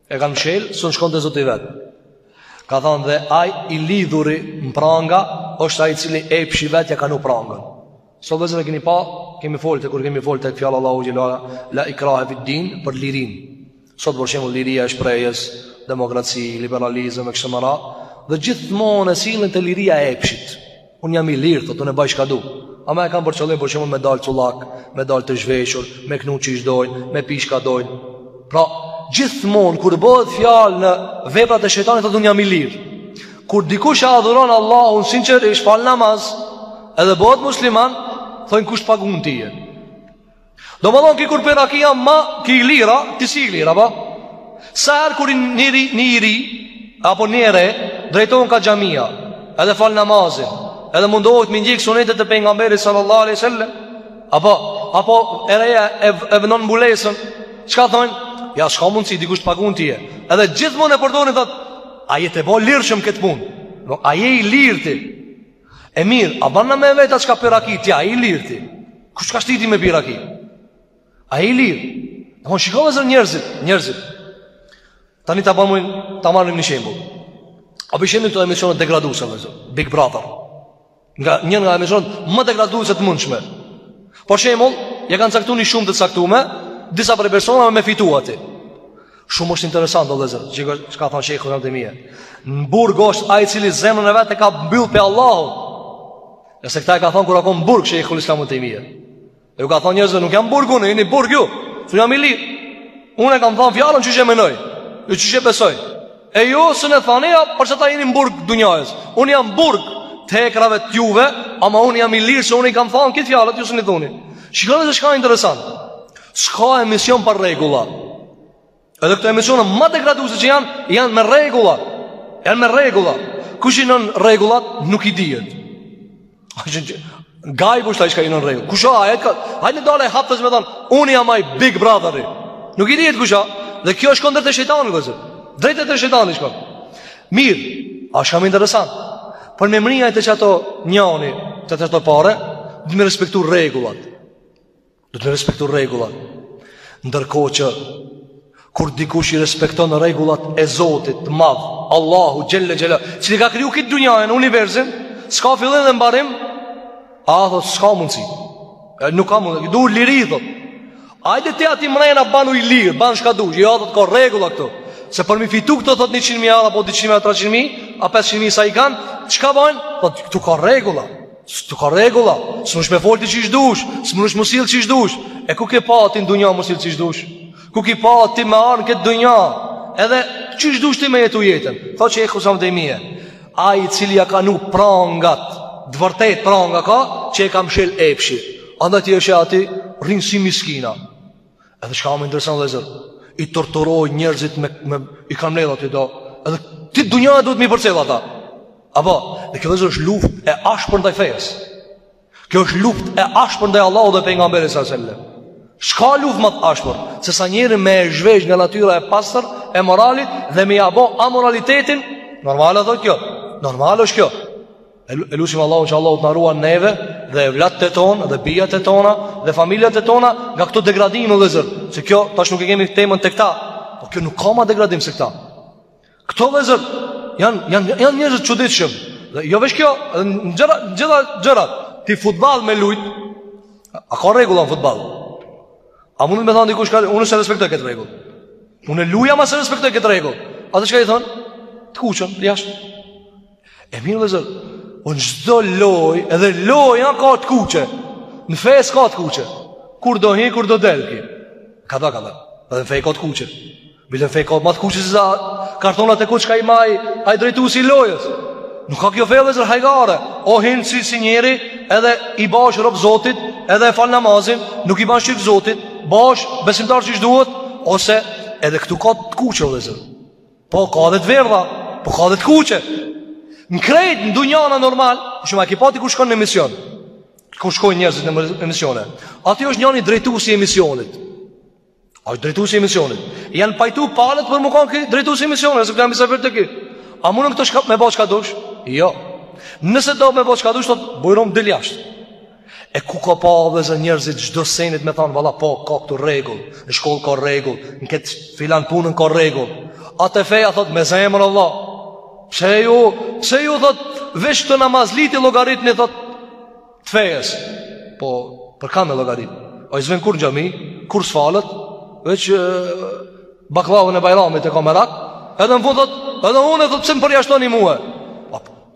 E kanë mshel, sun shkon te Zoti i vet Ka thonë dhe ai i lidhuri në pranga është ai i cili epshi i vet ja ka vnu prangën Sot vllezër e keni pa, kemi fol te, kur kemi fol tek fjala e Allahut Xhelle ve ala La ikrahe fid-din për lirin Sot për shembull liria e shprehjes, demokraci, liberalizëm e kështu me radhë Dhe gjithmonë e sillin te liria e epshit Unë jam i lirë, thotë, unë e baj shka du Ama e kam për qëllim për shembull me dalë cullak Me dalë të zhveshur, me knu qysh dojnë Me pi shka dojnë Pra, gjithmonë, kur bëhet fjalë në veprat e shejtanit, thotë, unë jam i lirë Kur dikush e adhuron Allahun sinqerisht, fal namaz Edhe bëhet musliman, thonë kush t'pagun tije Domethonë ky kur pi raki jam ma ky i lirë a, ti s'je i lirë a, ba? Sa herë kur një i ri, një i ri, apo një e re, drejton ka xhamia, edhe fal namazin, edhe mundohet me ndjekë sunetet e pejgamberit sallallahu aleyhi sallam, apo, apo e reja e, e vendon mbulesën, çka thonë? Ja, s'ka mundësi, dikush të pagun ty. Edhe gjithmonë e përdorin, thotë, a je tu e bo lirshëm këtë punë? Po, a je i lirë ti? E mirë, a ban me vetë, a çka pi raki ti, a je i lirë ti. Kush t'ka shti ty me pi raki? A je i lirë. E mon, shiko vëllezër njerëzit, njerëzit. Tani të banë të marrim një shembull. A për shembull këto emisionet degraduse, vëllezër, Big Brother. Nga një nga emisionet më degraduse të mundshme. Për shembull, ia kanë caktu një shumë të caktume, disa prej personave me fitu aty. Shumë është interesant, vëllezër, çka ka thonë shejh Ibn Tejmije. Në burg është ai i cili zemrën e vet e ka mbyllë për Allahun. E se këtë e ka thonë kur u kon n'burg, shejhul islam Ibn Tejmije. E ju ka thonë njerëzve, nuk jam n'burg unë, jeni n'burg ju, se unë jam i lirë. Unë e kam thonë fjalën që që menoj, ju që që besoj. E ju s'muni me thonë, ja, përse ta jeni n'burg dunjajës. Unë jam n'burg të hekrave të juve, ama unë jam i lirë se unë i kam thonë këto fjalët, ju s'mun i thoni. Shikoni se çka interesant. S'ka emision pa rregulla Edhe këto emisione më degraduse që janë, janë me rregulla. Janë me rregulla. Kush i vnon rregullat, nuk dihet. Gaj kush është ai çka i vnon rregull. Kush a ai, a ka dalë haptas me thonë, unë jam ai Big Brotheri. Nuk dihet kush a. Dhe kjo shkon drejt te shejtani, vëllezër. Drejt te shejtani shkon. Mirë, a çka më interesant. Për me mërinja e të që ato njani, të të të pare, duhet me respektu rregullat. Duhet m'i respektu rregullat Ndërkohë që Kur dikush i respekton rregullat e Zotit të madh Allahu xhele xhele I cili ka kriju këtë dunja e universin S'ka fillim dhe mbarim A thot s'ka mundësi e, Nuk ka mundësi Du liri thot Hajde ti aty mrejna banu i lirë Ban çka du Jo thot ka rregulla këtu Se për m'i fitu këto thot 100.000 euro Apo 200.000 300.000 A 500.000 sa i kanë Çka bojnë Thot këtu ka rregulla Këtu ka rregulla S'munesh me folë ti qysh dush S'munesh m'u sill qysh dush E ku ke pa ti n'dunja m'u sill qysh dush Ku ke pa ti me ardhë n' këtë dunja Edhe qysh dush ti me jetu jetën Tha shejhul islam Ibn Tejmije Ai i cili i ka vnu prangat Të vërtetë pranga ka Që e ka mshel epshi Andaj ti i sheh aty Rrinë si miskina Edhe çka më interesant vëllezër, i torturojnë njerëzit me, me i kanë mbledh aty do. Edhe krejt dunjaja duhet m'i përcjell ata. Apo, dhe kjo vëllezër është luftë e ashpër ndaj fesë. Kjo është luftë e ashpër ndaj Allahut dhe pejgamberit sallallahu alajhi wasallam. S'ka luftë më të ashpër Se sa njeri me e zhvesh nga natyra e pastër E moralit dhe me ia bo amoralitetin Normal thotë kjo Normal është kjo E lusim Allahun që Allahu të na ruan neve dhe evlatët tonë dhe bijat e tona dhe familjet e tona nga këto degradime vllezër, se kjo tash nuk e kemi temën tek ta, po kjo nuk ka ma degradim se këta. Këto vllezër janë janë janë njerëz të çuditshëm. Dhe jo veç kjo, në gjëra gjëra gjëra, ti futboll me lujt. A ka rregull në futboll? A mundet me thonë dikush ka unë s'e respektoj këtë rregull. Unë luj ama s'e respektoj këtë rregull. Atë çka i thon? Të kuqen, jashtë. E mirë vllezër, o në çdo lojë, edhe loja ka të kuqe, në fe s'ka të kuqe, kur do hi, kur do del ki, kadal, kadal, edhe në fe ka të kuqe, bile në fe ka ma të kuqe, se za kartonat e kuqe ka i man ai drejtuesi i lojës, nuk ka kjo fe vllezër hajgare, o hin si si njeri, edhe i bahesh rob zotit, edhe e fal namazin, nuk i ban shirk zotit, bahesh besimtar qysh duhet, ose edhe këtu ka të kuqe, o vllezër, Po ka dhe të verdha, po ka dhe të kuqe. Në krejt në dunja janë normal, shumë a ki pa ti kur shkon në emision. Kur shkojnë njerëzit në emisione. Aty është njëri drejtues i emisionit. Ai është drejtues i emisionit. Janë pajtu palët për me kanë drejtues i emisionit, se këtu jam mysafir te ky. A mun këtu me bo çka dush? Jo. Nëse do me bo çka dush, thot bujrum dil jashtë. E ku ka pa vllezër njerëzit çdo senit me thanë valla po, ka këtu rregull, në shkollë ka rregull, në këtë filan punën ka rregull A te feja thot me zemër vlla Pse ju, pse ju thot veç këta namazlitë i llogaritni thot të fejes Po, po kan me llogarit Ai që s'vjen kurrë në xhami, kurrë s'falet, veç e, baklavën e bajramit e ka merak Edhe në fund thot, edhe unë e thot pse më përjashtoni mue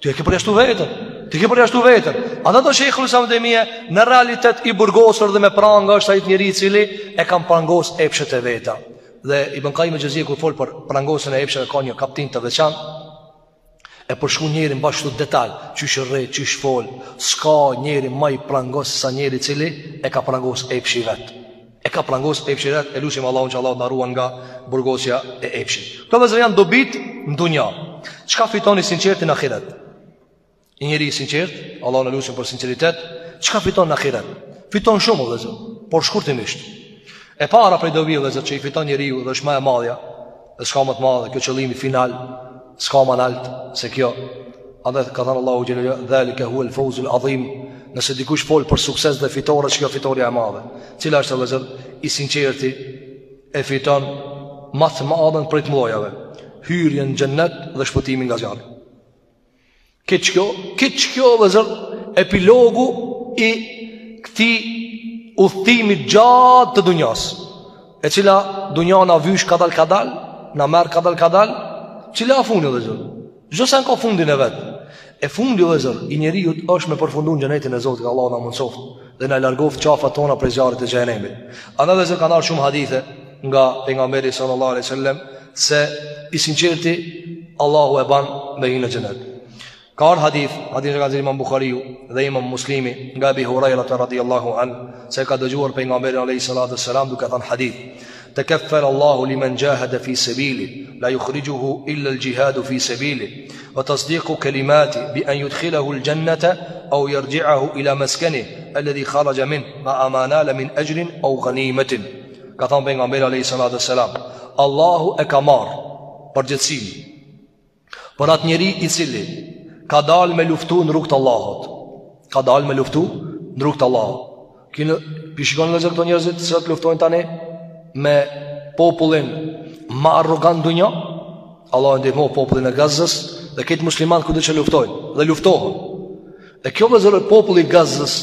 Ti e ke përjashtu vetën Ti ke përjashtu vetën Andaj thotë Shejhul Islam Ibn Tejmije Në realitet i burgosur dhe me pranga është ai njeri i cili E kanë prangos epshet e veta Dhe Ibn Kajim el Xhevzije kur fol për prangosjen e epsheve ka një kaptin të veçantë E përshku njerin bash kështu detal Qysh rri, qysh fol S'ka njeri ma i prangos sesa njeri i cili E ka prangos epshi i vet e ka prangos epshi i vet, e lusim Allahun që Allahu t'na ruan nga burgosja e epshit. Këto vllezër janë dobitë në dunja. Çka fiton i sinqerti në ahiret? Ni njeri i sinqert, Allahun e lusim për sinqeritet, çka fiton në ahiret? Fiton shumë vllezër, por shkurtimisht. E para prej dobive vllezër që i fiton njeriu dhe është ma e madhja, Dhe s'ka ma të madhe kjo qëllimi final, s'ka ma nalt se kjo. Andaj ka thënë Allahu xhele xhelaluhu, "Dhalike huvel fevzul adhim." Nëse dikush fol për sukses dhe fitore, është kjo fitorja e madhe. Cila është vllezër i sinqerti e fiton ma të madhen prej të mëdhojave, hyrjen në xhennet dhe shpëtimin nga zjarri. Keq kjo, keq kjo vllezër epilogu i këtij udhëtimit gjatë të dunjas e cila dunja na vyshk kadal kadal na merr kadal kadal cila a fundi vllezër çdo sen ka fundin e vet e fundi vllezër i njeriut është me përfundu në xhenetin e Zotit Allahu na mundësoft dhe na largoft qafat tona prej zjarrit të xhenemit. Andaj vllezër kanë ardhur shumë hadithe nga pejgamberi sallallahu alaihi wasallam se i sinqerti Allahu e ban me hi në xhenet. Ka ardhur hadith, hadith nga Imam Buhariu dhe Imam Muslimi nga Ebi Hurejra radhiyallahu an se ka dëgjuar pejgamberin alaihi salatu wasalam duke thënë hadith. تكفل الله لمن جاهد في سبيله لا يخرجه إلا الجهاد في سبيله وتصديق كلمات بأن يدخله الجنة أو يرجعه إلى مسكنه الذي خرج منه ما أمانال من أجر أو غنيمة قطان بين عمير عليه الصلاة والسلام الله أكمار برجسين Për atë njeri i cili ka dalë me luftu në rrugë t'Allahut, ka dalë me luftu në rrugë t'Allahut. Kine, pi shikon vllezër këto njerëzit, të cilët luftojnë tani me popullin ma arrogant n'dunja, Allahu e ndihmoft popullin e Gazës, dhe krejt musliman kudo që luftojnë, dhe luftohen. E kjo vllezër populli i Gazës,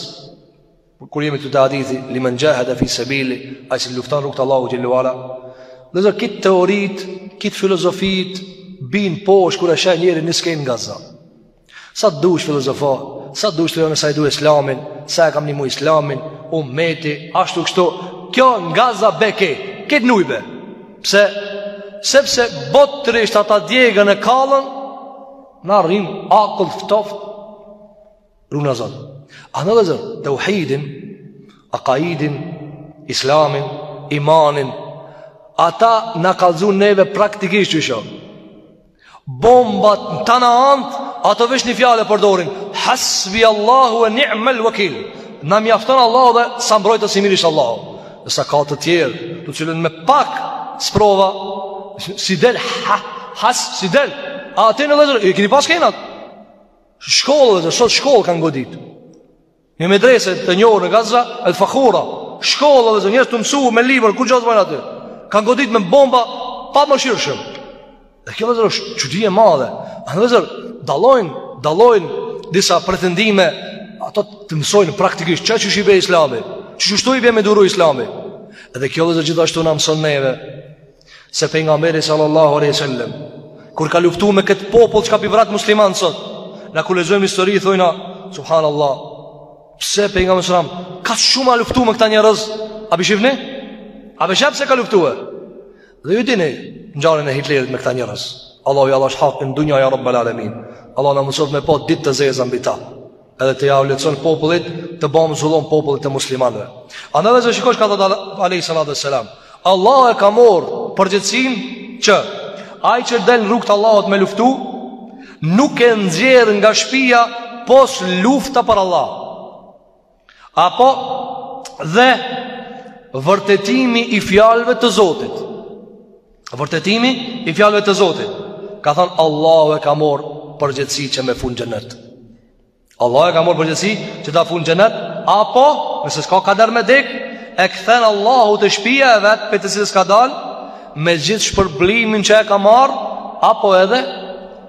Kur jemi te hadithi, limen xhahede fi sebili, ai si luftan rrugë t'Allahu xhel-le ue ala, vllezër krejt teoritë, krejt filozofitë, bin posh kur e sheh njeri në skenë Gazën. Sa të dush filozofo, sa të dush të rënë sa e du islamin, sa e kam një mu islamin, umeti, ashtu kështu, kjo n'Gaza beke, kitë nujbe. Pse? Sepse botërisht ata digjen e kallen, na rrim akull ftoft, Runa Zot. Andaj vllezër, teuhidin, akaidin, islamin, imanin, ata na kallzojn neve praktikisht qysh o. Bombat n'tana antë, ato veç një fjalë e përdorin, hasbi Allahu ue ni'mel vekil, na mjafton Allahu dhe sa mbrojtës i mirë isht Allahu. Dhe sa ka të tjerë, të cilët me pak sprova, si del, ha, has, si del, atë vllezër, i keni pas kenat, Shkollë vllezër sot shkollë kanë godit Një medrese të njohur në Gaza El Fakhura Shkollë vllezër njerëz tu mësu me libër Kur gjozë vajnë aty Kanë godit me bomba pamëshirshëm Dhe kjo vllezër është çudi e madhe Andaj vllezër dallojnë, dallojnë disa pretendime Ato t'i mësojnë praktikisht qe qysh i bje islami Qe kështu i bje me duru islami Dhe kjo vllezër gjithashtu na mëson neve Se pejgamberi sallallahu aleyhi sallem Kur ka luftu me këtë popull çka pi vret musliman sot Na kur lexojmë n'histori thojna Subhanallah Pse pejgamberi alejhi selam kaq shumë ka luftu me këta njerëz A pi shifni? A pi sheh pse ka luftu e? Dhe ju e dini ngjarjen e Hitlerit me këta njerëz Allahu ja lasht hakun n'dunja ja rabbel alemin Allahu na mundësoft me pa ditë të zeza mbi ta edhe të jau lëshon popullit të bajnë zullum popullit të muslimanëve. Andaj dhe zo shikosh ka thanë alejhi salatu ve selam Allah e ka marrë përgjegjësinë që Ai që del rrugë të Allahut me luftu Nuk e nxjerr nga shpia pos lufta për Allah Apo dhe vërtetimi i fjalëve të Zotit Vërtetimi i fjalëve të Zotit. Ka thënë Allahu e ka marrë përgjegjësi që me fut n'xhenet. Allahu e ka marrë përgjegjësi që ta fut n'xhenet apo nëse s'ka kader me dek, e kthen Allahu te shpia e vet prej të cilës ka dalë me gjithë shpërblimin që e ka marrë apo edhe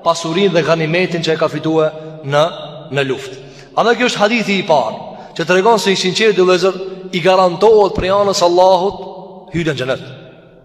pasurinë dhe ganimetin që e ka fitu në në luftë. A dhe kjo është hadithi i parë Që tregon se i sinqerti, vëllezër, I garantohet prej anës Allahut hyrja n'xhenet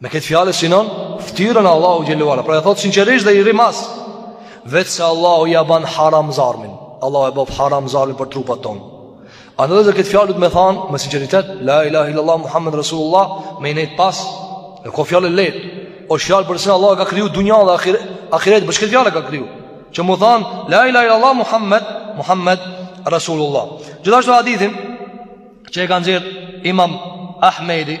Me këtë fjalë synon fytyrën e Allahut xhel-le ve ala. Pra e thotë sinqerisht dhe i rrin mas. Veçse Allahu ja ban haram zjarmin. Allahu e boftë haram zjarmin për trupat tonë. Andaj dhe këtë fjalë me thanë, me sinqeritet, la ilaha illallah, Muhammed Rasulullah, me i nejt pas, s'o fjalë e lehtë, osht fjalë përse Allah ka kriju dunja dhe ahire, ahiret, për këtë fjalë ka kriju, që m'u thanë, la ilaha illallah, Muhammed, Muhammed Rasulullah. Gjithashtu hadithin, që e ka nxjerrë imam Ahmedi,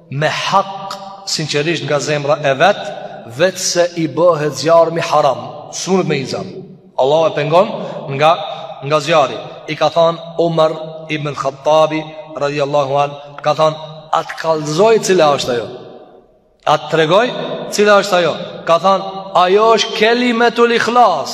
me hak sinqerisht nga zemra e vet, veçse i bëhet zjarmi haram, s'mundet me e zanë. Allah e pengon nga, nga zjarri. I ka thanë Umar ibn Khattabi, radiallahu anh, ka thanë, a të kallzoj cila është ajo. A të tregoj cila është ajo. Ka thanë, ajo është kelimetul ikhlas.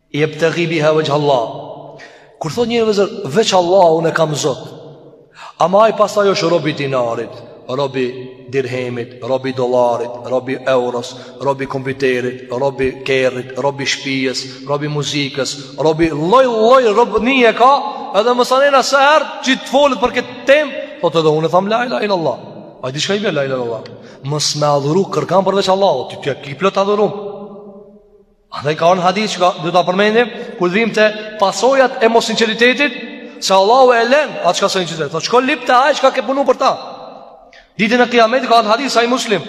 Jebtegi biha vexh-hall-llah Kur thotë njeri vëllezër Veç Allah unë e kam zot Ama ai pastaj është robi dinarit Robi dirhemit Robi dolarit Robi euros Robi kompjuterit Robi kerrit Robi shpijës Robi muzikës Robi lloj lloj robnie e ka Edhe masanena sa herë Që t'i folësh për këtë temë Thotë edhe unë e tham la ilaha illallah A e di shka i bje la ilaha illallah Mos me adhuru kërkan përveç Allahut Ti po i ki plot adhurum Andaj ka një hadith që ka, do ta përmendim, kur të vijmë te pasojat e mossinqeritetit, se Allahu e len, atë që s'ka sinqeritet, i thotë shko lyp te ai që ka ke punu për ta. Ditën e kiametit ka një hadith, Sahih Muslim,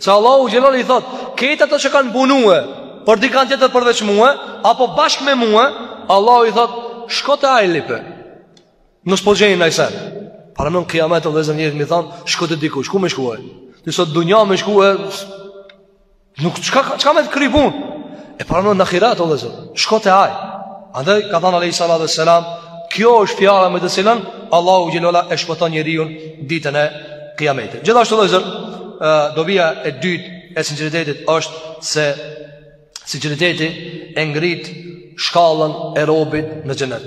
se Allahu gjelon i thot, këta që kanë punu e, për dikant tjetër përveç mua, apo bashkë me mua, Allahu i thotë, shko te ai lype, nëse po gjen naj sen. Paramendo në kiamet, dhe zë njëtë me i thanë, shko te dikush, ku me shku ai? Në dunja me shku ai, Nuk ka çka me të kry punë. E para në ahiret, o vllezër. Shko te ai. Andaj ka thënë alejhi salatu wasalam, kjo është fjala me të cilën Allahu xhelala e shpëton njeriun ditën e Kiametit. Gjithashtu, o vllezër, dobia e dytë e sinqeritetit është se sinqeriteti e ngrit shkallën e robit në xhenet.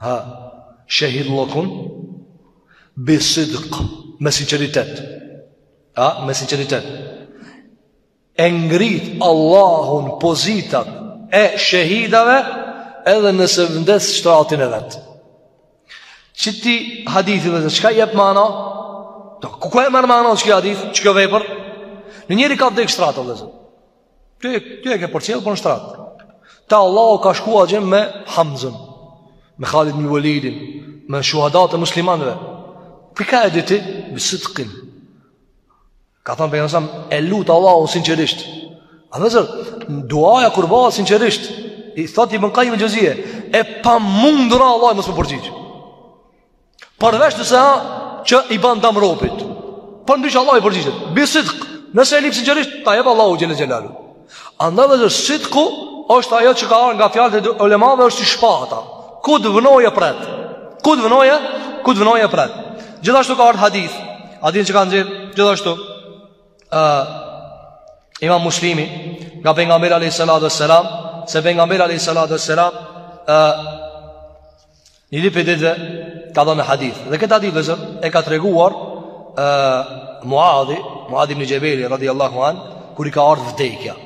Ha, shehidllëkun, bi sidq, me sinqeritet. Ha, me sinqeritet. E ngrit Allahu n'pozitat e shehidave edhe nëse vdes n'shtratin e vet. Kqyre ti hadithin, vllezër, çka jep mana? Ku ka e merr mana qiky hadith, qikjo vepër? Një njeri ka vdek n'shtrat, vllezër. Ty, ty e ke përcjellë prej në shtrat. Te Allahu ka shku, e gjen me Hamzën, me Khalid ibn Velidin, me shuhadat e muslimanëve. Për ka e diti? Bi sidkin. Ka thënë pejgamberi, e lut Allahun sinqerisht. A vllezër, duaja kur bëhet sinqerisht, i thonë i mëngë me qenë muxhize, e pamundur Allahu mos me iu përgjigj. Përveç se asaj që i ban dam robit. Përndryshe Allahu i përgjigjet. Bi sidq, nëse e lip sinqerisht, ta jep Allahu xhelle xhelalu. A vllezër, sidqu është ajo që ka ardhur nga fjalët e ulemave është si shpata. Ku të vënoje pret? Ku të vënoje? Ku të vënoje pret? Gjithashtu ka ardhur hadith. Hadith që ka nxjerr gjithashtu? ë uh, Imam Muslimi nga pejgamberi alayhi salatu wassalam, se pejgamberi alayhi salatu wassalam ë uh, Një ditë prej ditëve ka thënë një hadith dhe këtë hadith, vllezër, e ka treguar ë Muadhi, Muadhi ibn Jabal radhiyallahu an, kur i ka ardhur vdekja.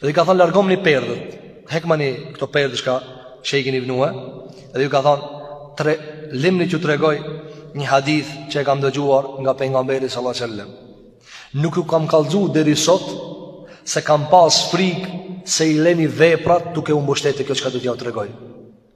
Dhe i ka thënë largomni perdet. Hekmani këto perde që keni vnue, dhe ju ka thënë, limni t'ju tregoj një hadith që e kam dëgjuar nga pejgamberi sallallahu alajhi wasallam. Nuk ju kam kallxu deri sot se kam pas frikë se i leni veprat duke u mbështet te kjo çka do t'jau tregoj.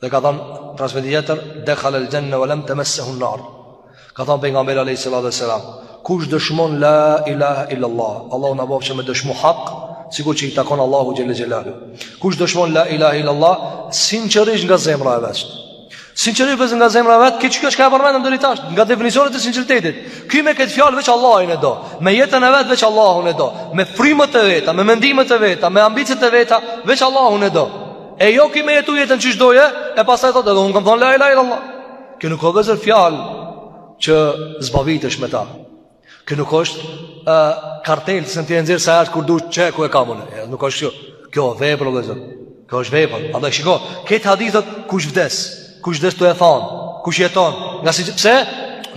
Dhe ka thënë transmeti tjetër, "Dakhala al-janna wa lam tamassahu an-nar." Ka thënë pejgamberi alayhi salatu wasalam, "Kush dëshmon la ilaha illa Allah, Allahu na bëftë me dëshmu hak, sikur që i takon Allahu xhelle xhelalu. Kush dëshmon la ilaha illa Allah, sinqerisht nga zemra e vet." Sinqerisht nga zemra e vet, krejt kjo çka e përmendëm deri tash, nga definicioni i sinqeritetit. Ky me këtë fjalë veç Allahin e do, me jetën e vet veç Allahun e do, me frymat e veta, me mendimet e veta, me ambiciet e veta, veç Allahun e do. E jo ki me jetu jetën qysh doje E pasaj thot edhe unë kam thonë la ilahe ila Allah Kjo nuk o vllezër fjalë Që zbavitesh me ta Kjo nuk është uh, kartelë Sen që e nxirr sa herë kur dush qe ku e kam une, Nuk është kjo Kjo o vepër o vllezër Kjo është vepër Andaj shiko Këtë hadithet kush vdes Kush vdes tu e thanë Kush jeton Nga si pse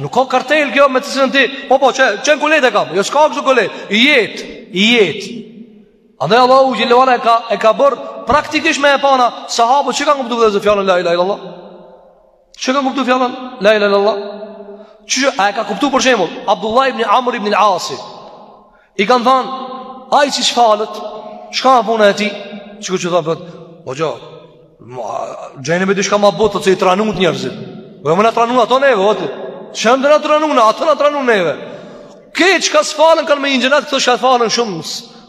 Nuk a kartelë kjo me thënë ti Po po qe, qe në kuletë e kam Jo s'ka këtu kuletë Jetë Jetë Andaj Allahu xhele ve ala e ka, e ka bërë praktikisht me e pa na Sahabët qysh e kanë kuptu vllezër fjalën La ilahe ila Allah Qysh e kanë kuptu fjalën La ilahe ila Allah Qysh e ka kuptu për shembull Abdullah ibn Amr ibn Asi I kanë thanë Ai që s'falet Çka a puna e tij Çka ka thanë O jo Jeni me dishka ma butë, se i tranut njerëzit. Po jo na tranun ata neve, o ti. Shëndë në tranun, ata na tranun neve. Këta çka s'falen kanë me hi n'xhenet, këta çka falen shumë.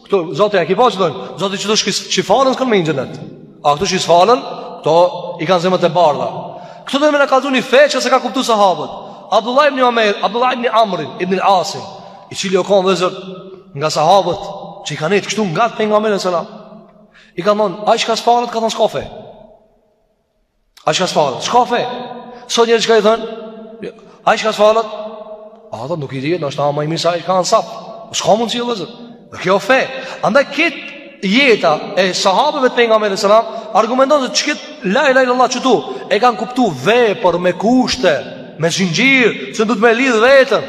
Këta, zote, e ki pa çka thojnë, zote që të shkis që falen kanë me hi n'xhenet. A këta që s'falen, këta i kanë zemrat e bardha. Këta dojnë me na kallëzu ni fe që s'e kanë kuptu sahabët. Abdullah ibn Omer, Abdullah ibn Amr ibn al-Asi, i cili u kanë vllezër nga sahabët që i kanë ecë këtu nga pejgamberi sallallahu alajhi wasallam. I kanë thonë, ai çka s'falet, ka thonë s'ka fe. Ai çka s'falet, s'ka fe. Sot njerëz çka i thonë, ai çka s'falet, a thonë nuk i dihet, nashta a ma i mirë se ai çka në saf. S'ka mundësi vllezër, në kjo fe. Andaj kitë jeta e sahabëve të pejgamberit alejhi selam, argumenton se qikët la ilahe ila Allah, qetu, e kanë kuptu vepër me kushte, me zinxhirë, që duhet me lidhë veten.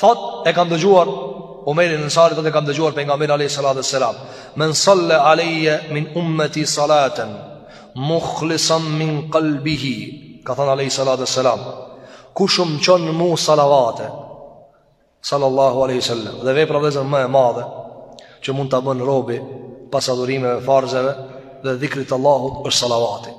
Thot e kam dëgjuar Umejrin el Ensari thot e kam dëgjuar pejgamberin alejhi salatu ve selam Men salle alejje min ummeti salaten Mukhlisan min kalbihi Ka thënë alejhi salatu ve selam Kush m'çon mu salavate Sallallahu alejhi ve sallam Dhe vepra vllezër më e madhe Që mund ta bën robi Pas adhurimeve farzeve Dhe dhikrit Allahut është salavati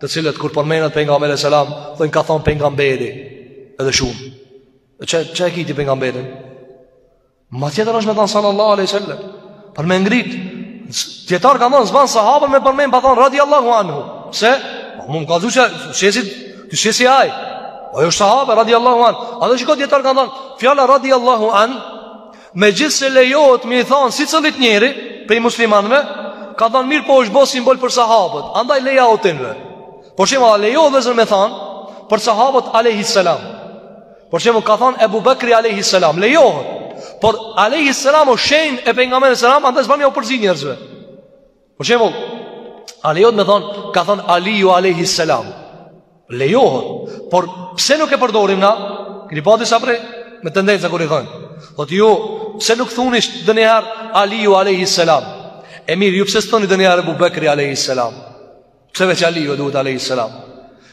të cilët kur përmendet pejgamberi selam thonë ka thon pejgamberi edhe shumë çka çka e ki ti pejgamberin ma tjetër është me thon sallallahu alaihi wasallam për me ngrit dijetarët kanë thon s'ban sahabën me përmend pa thon radiallahu anhu pse po, me kallëzu që s'o si ti s'o si ai ai o sahab radiallahu anhu andaj shiko dijetarët kanë thon fjala radiallahu anhu Megjithëse lejohet me i thënë secilit njeri prej muslimanëve, kanë thënë mirëpo është bërë simbol për sahabët, andaj lejau atynve. Për shembull a lejohet vllezër me thënë për sahabët Alehi Selam. Për shembull ka thënë Ebu Bekri Alehi Selam, lejohet. Por Alehi Selam o shenjë e pejgamberit Selam, andaj s'ban me jau përzi njerëzve. Për shembull, a lejohet me thon, ka thon Aliu alayhi salam. Lejohet, por pse nuk e përdorim na? Keni pa disa prej me tendenca kur i thon. Thotë ju pse nuk thoni ndonjëherë Aliu alayhi salam? E mirë, ju pse s'thoni ndonjëherë Abu Bekri alayhi salam? Pse veç Aliu thuhet alayhis salam?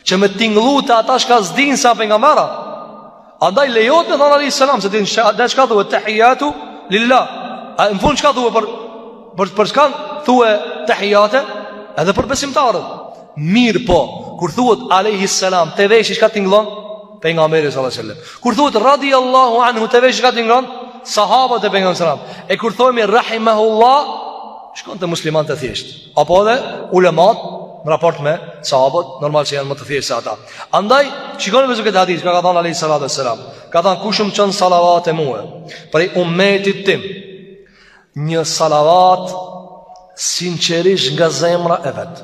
Që me tingëllu te ata shka s'din sa pejgambera Andaj lejot me thonë alayhis salam Se ti në teshehud shka thue tehijatu lilla A në fund shka thue për Për, për shka thue tehijate Edhe për besimtarët Mirëpo Kur thuhet alayhis salam Te veshi shka tingëllon Pejgamberi sallallahu alaihi wasallam. Kur thuhet radi Allahu anhu Te veshi shka tingëllon Sahabët e pejgamberit sallallahu alaihi wasallam. E kur thojmi rahimahullah Shkon te muslimanët e thjeshtë Apo edhe ulemat në raport me sahabët, normal që janë më të thjeshtë se ata. Andaj, shikoni vëllezër këtë hadith, çka ka thënë alaihi salatu wasallam. Ka thënë kush më çon salavate mua, prej ummetit tim. Një salavat sinqerisht nga zemra e vet.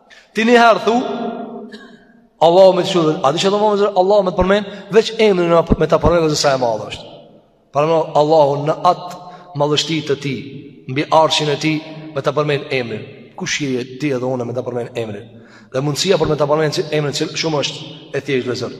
Ti një herë thu, Allahu me të çu dhet, a di ç'do me thënë vëllezër, Allahu me të përmen, veç emrin me ta përmen vëllezër sa e madhe është. Paramendo, Allahu në atë madhështi të tij, mbi arshin e tij, me ta përmen emrin. Kush je ti edhe unë me ta përmen emrin? Dhe mundësia për me ta përmen emrin, shumë është e thjeshtë vëllezër.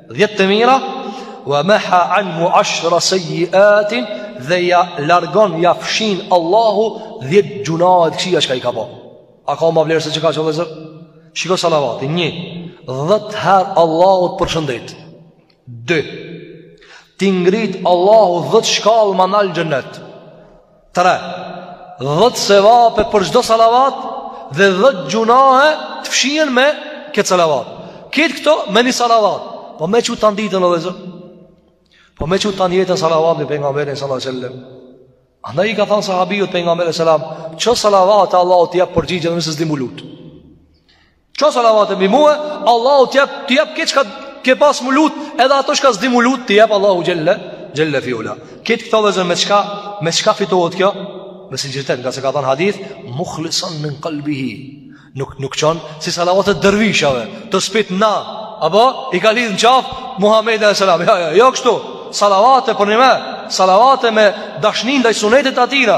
Dhjetë të mira Wa meha anhu ashra sejji atin Dhe ja largon, ja fshin Allahu Dhjetë gjunahe të këqija shka i ka ba A ka ma vlerë se qekjo vëllezër Shiko salavati, një Dhet her Allahu të përshëndet Dy T'i ngrit Allahu dhet shkallë ma nalt n'xhenet 3. 10 sevape për çdo salavat dhe 10 gjunahe të fshihen me këtë salavat. Kejt këto me një salavat. Po me çu tan ditën o vëllezër. Po me çu tan jetën salavate mbi pejgamberin sallallahu alajhi wasallam. Andaj i ka thënë sahabiut pejgamberi sallallahu alajhi wasallam, "Ço salavate Allahu të jap përgjigje edhe nëse s'di mu lut." Ço salavate mbi mua, Allahu të jap, të jap këtë çka ke pas mu lut, edhe ato çka s'di mu lut, të jap Allahu xhelle xhelle fi ula. Kejt këto vëllezër me çka, me çka fitohet kjo? Me sinqeritet, ngase ka thënë hadith, mukhlisan min qalbihi. Nuk nuk çon si salavatet e dervishave, tespiht na, apo i ka lidh në qaf Muhamedi alaihi salam. Jo, jo, jo kështu. Salavate përnime, salavate me dashnin ndaj sunetit të atina.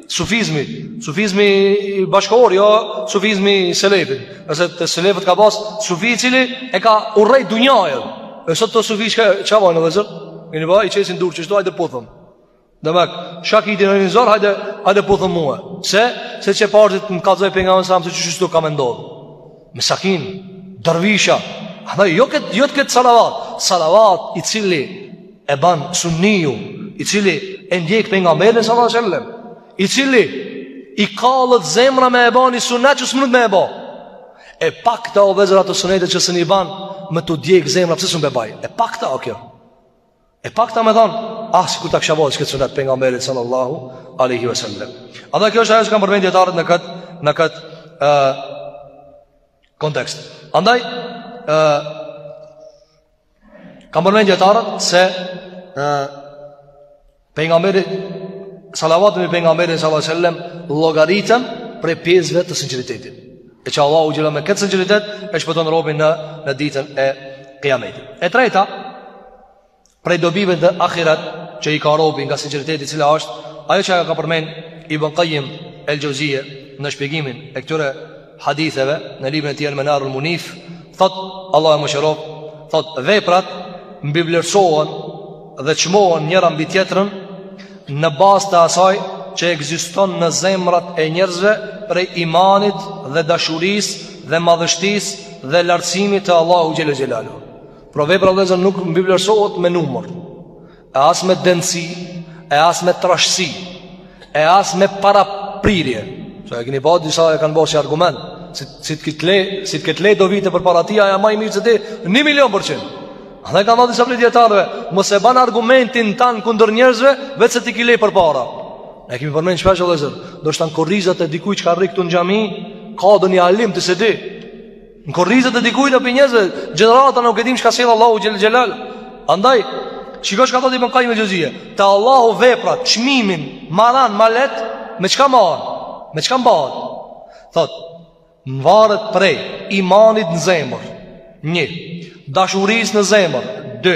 sufizmi, sufizmi i bashkëkohor, jo sufizmi i selefit. Nëse te selefët ka pas sufi i cili e ka urrejt dunjajën. E sot këta sufi çka bajnë, vëllezër? Keni pa, i qesin durt qështu, hajde puthëm. Demek, shak i dinë rinëzor, hajde, hajde puthëm mua. Se, se që parthit më kallzoi pejgamberi alayhi salam, se qështu ka me ndodhë. Mesakin, dervisha, andaj jo këtë, jo këtë salavat, salavat i cili e ban sunniju, i cili e ndjek Pejgamberin, sallallahu alejhi ve sellem, i cili i kallet zemra me e ban ni sunet që s'munet me e ban. E pakta, o vllezër, ato sunetet që s'mun i ban, me t'u djegë zemra, pse s'mun po e baj? E pakta o kjo. E pakta me thanë, ah, sikur ta kisha bo edhe këtë sunet Pejgamberit sallallahu alejhi ve sellem. Edhe kjo është ajo që kanë përmend dijetarët në këtë, në këtë uh, kontekst. Andaj, uh, kanë përmend dijetarët se uh, Pejgamberit, salavati mbi Pejgamberin sallallahu alejhi ve sellem, llogariten prej pjesëve të sinqeritetit. E që Allahu xhel-le me këtë sinqeritet, e shpëton robin në, në ditën e kiametit. E treta, prej dobive në ahiret që i ka robi nga sinqeriteti cila është ajo që ka përmend Ibn Kajim el-Xheuzije në shpjegimin e këtyre haditheve në librin e tij El-Menarul Munif thot Allahu e mëshiroftë thot veprat mbivlerësohen dhe çmohen njëra mbi tjetrën në bazë të asaj që ekziston në zemrat e njerëzve prej imanit dhe dashurisë dhe madhështisë dhe lartësimit të Allahut xhel-le xhelaluhu Pra vepra vllezër nuk mbivlerësohet me numër E as me dendësi E as me trashësi E as me paraprirje Siç e keni pa disa e kanë bërë si argument Si, si të ketë le Si të ketë le do vite përpara teje a ma i mirë se ti Një milion për qind Edhe kam pa disa prej dijetarëve Mos e ban argumentin tand kundër njerëzve Veç se ti ki le përpara E kemi përmend shpesh vllezër Ndoshta në kurrizat e dikujt çka rri këtu në xhami Ka ndonjë alim ti s'e di Në kurrizat e dikujt apo njerëzve, gjenerata nuk e dim çka sjell Allahu xhel-le xhelaluhu. Andaj shiko çka thotë Ibn Kajim el-Xheuzije, te Allahu veprat, çmimin, marrin, malet, me çka marr? Me çka mbahet? Thot, mvaret prej imanit në zemër. 1. Dashurisë në zemër. 2.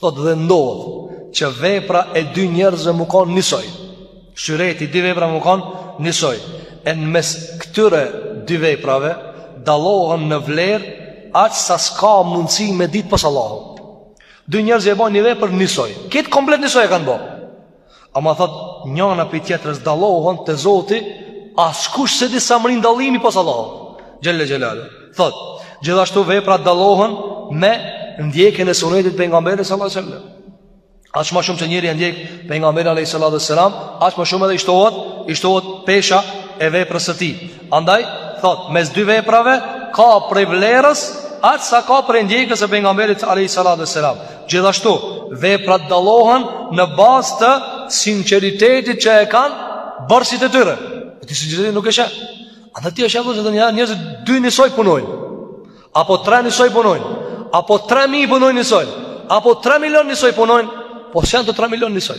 Thotë dhe ndodh që vepra e dy njerëzve me kanë njësoj. Sureti i dy veprave me kanë njësoj. E në mes këtyre dy veprave dallohen në vlerë aq sa s'ka mundësi me ditë pos Allahut. Dy njerëz e bëjnë një vepër njësoj. Krejt komplet njësoj e kanë bërë. Ama thot, njana prej tjetrës dallohen te Zoti, askush s'e di sa mrrin dallimi pos Allahut xhel-le xhelaluhu. Thot, gjithashtu veprat dallohen me ndjekjen e sunetit Pejgamberit alejhi salatu ve selam. Aq ma shumë që njeri e ndjek Pejgamberin alejhi salatu ve selam, aq ma shumë edhe i shtohet, i shtohet pesha e veprës së tij. Andaj, thot, mes dy veprave, ka prej vlerës, aq sa ka prej ndjekjes së Pejgamberit alejhi salatu ve selam. Gjithashtu, veprat dallohen në bazë të sinqeritetit që e kanë bërësit e tyre. E ti sinqeritetin nuk e sheh. Andaj ti e sheh, vllezër të ndershëm, njerëzit dy njësoj punojnë. Apo tre njësoj punojnë. Apo tre mijë punojnë njësoj. Apo tre milion njësoj punojnë. Po s'janë të tre milion njësoj.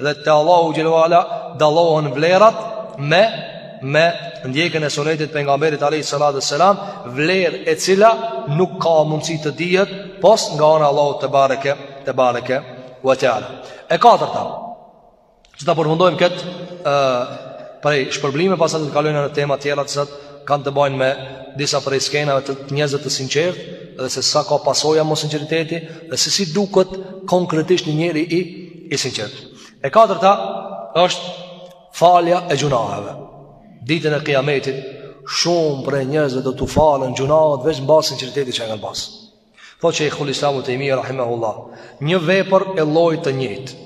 dhe te Allahu xhel-le ue ala dallohen vlerat me me ndjekjen e sunetit të pejgamberit alejhi salatu ue selam, vlerë e cila nuk ka mundësi të dihet pos nga ana e Allahut tebareke tebareke ue teala. E katërta. Që t'i përfundojmë këto prej shpërblime pastaj të kalojmë në tema tjera të cilat kanë të bëjnë me disa prej skenave të njerëzve të sinqertë dhe se sa ka pasoja mossinqeriteti dhe se si duket konkretisht një njeri i i sinqert. E katërta është falja e gjunaheve. Ditën e Kiametit shumë prej njerëzve do t'u falen gjunahet veç në bazë sinqeritetit që e kanë pasë. Thotë shejhul islam Ibn Tejmije, rahimehullah, një vepër e llojit të njëjtë,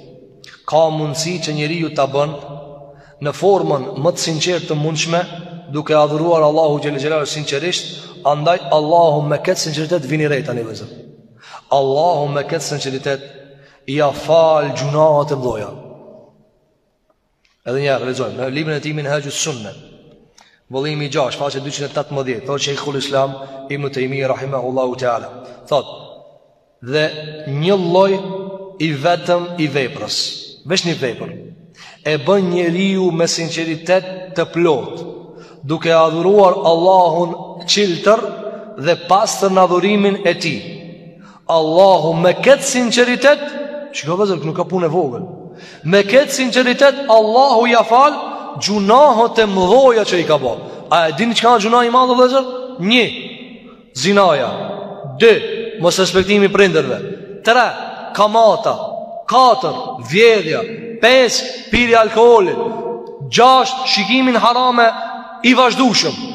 ka mundësi që njeriu ta bën në formën më të sinqertë të mundshme, duke adhuruar Allahun xhel-le xhelaluhu sinqerisht, andaj Allahu me këtë sinqeritet vini re tani vllezër. Allahu me këtë sinqeritet Ia fal gjunahet e mdhoja Edhe njëherë, lexojmë Në librin e tij Minhaxhus-sunne Vëllimi 6, faqe 218 Thot shejhul islam Ibn Tejmije, rahimehullahu teala Thot Dhe një lloj i vetëm i veprës Veç një vepër E bën njeriu me sinqeritet të plotë Duke adhuruar Allahun çiltër Dhe pastër në adhurimin e tij Allahu me këtë sinqeritet Shiko vllezër, nuk ka punë e vogël Me këtë sinqeritet Allahu ia fal Gjunahet e mëdhoja që i ka bo A e dini çka o gjunahi i madh vllezër? Një Zinaja Dy Mosrespektimi i prindërve Tre Kamata Katër Vjedhja Pesë Pirja e alkoolit Gjashtë Shikimi n'harame I vazhdueshëm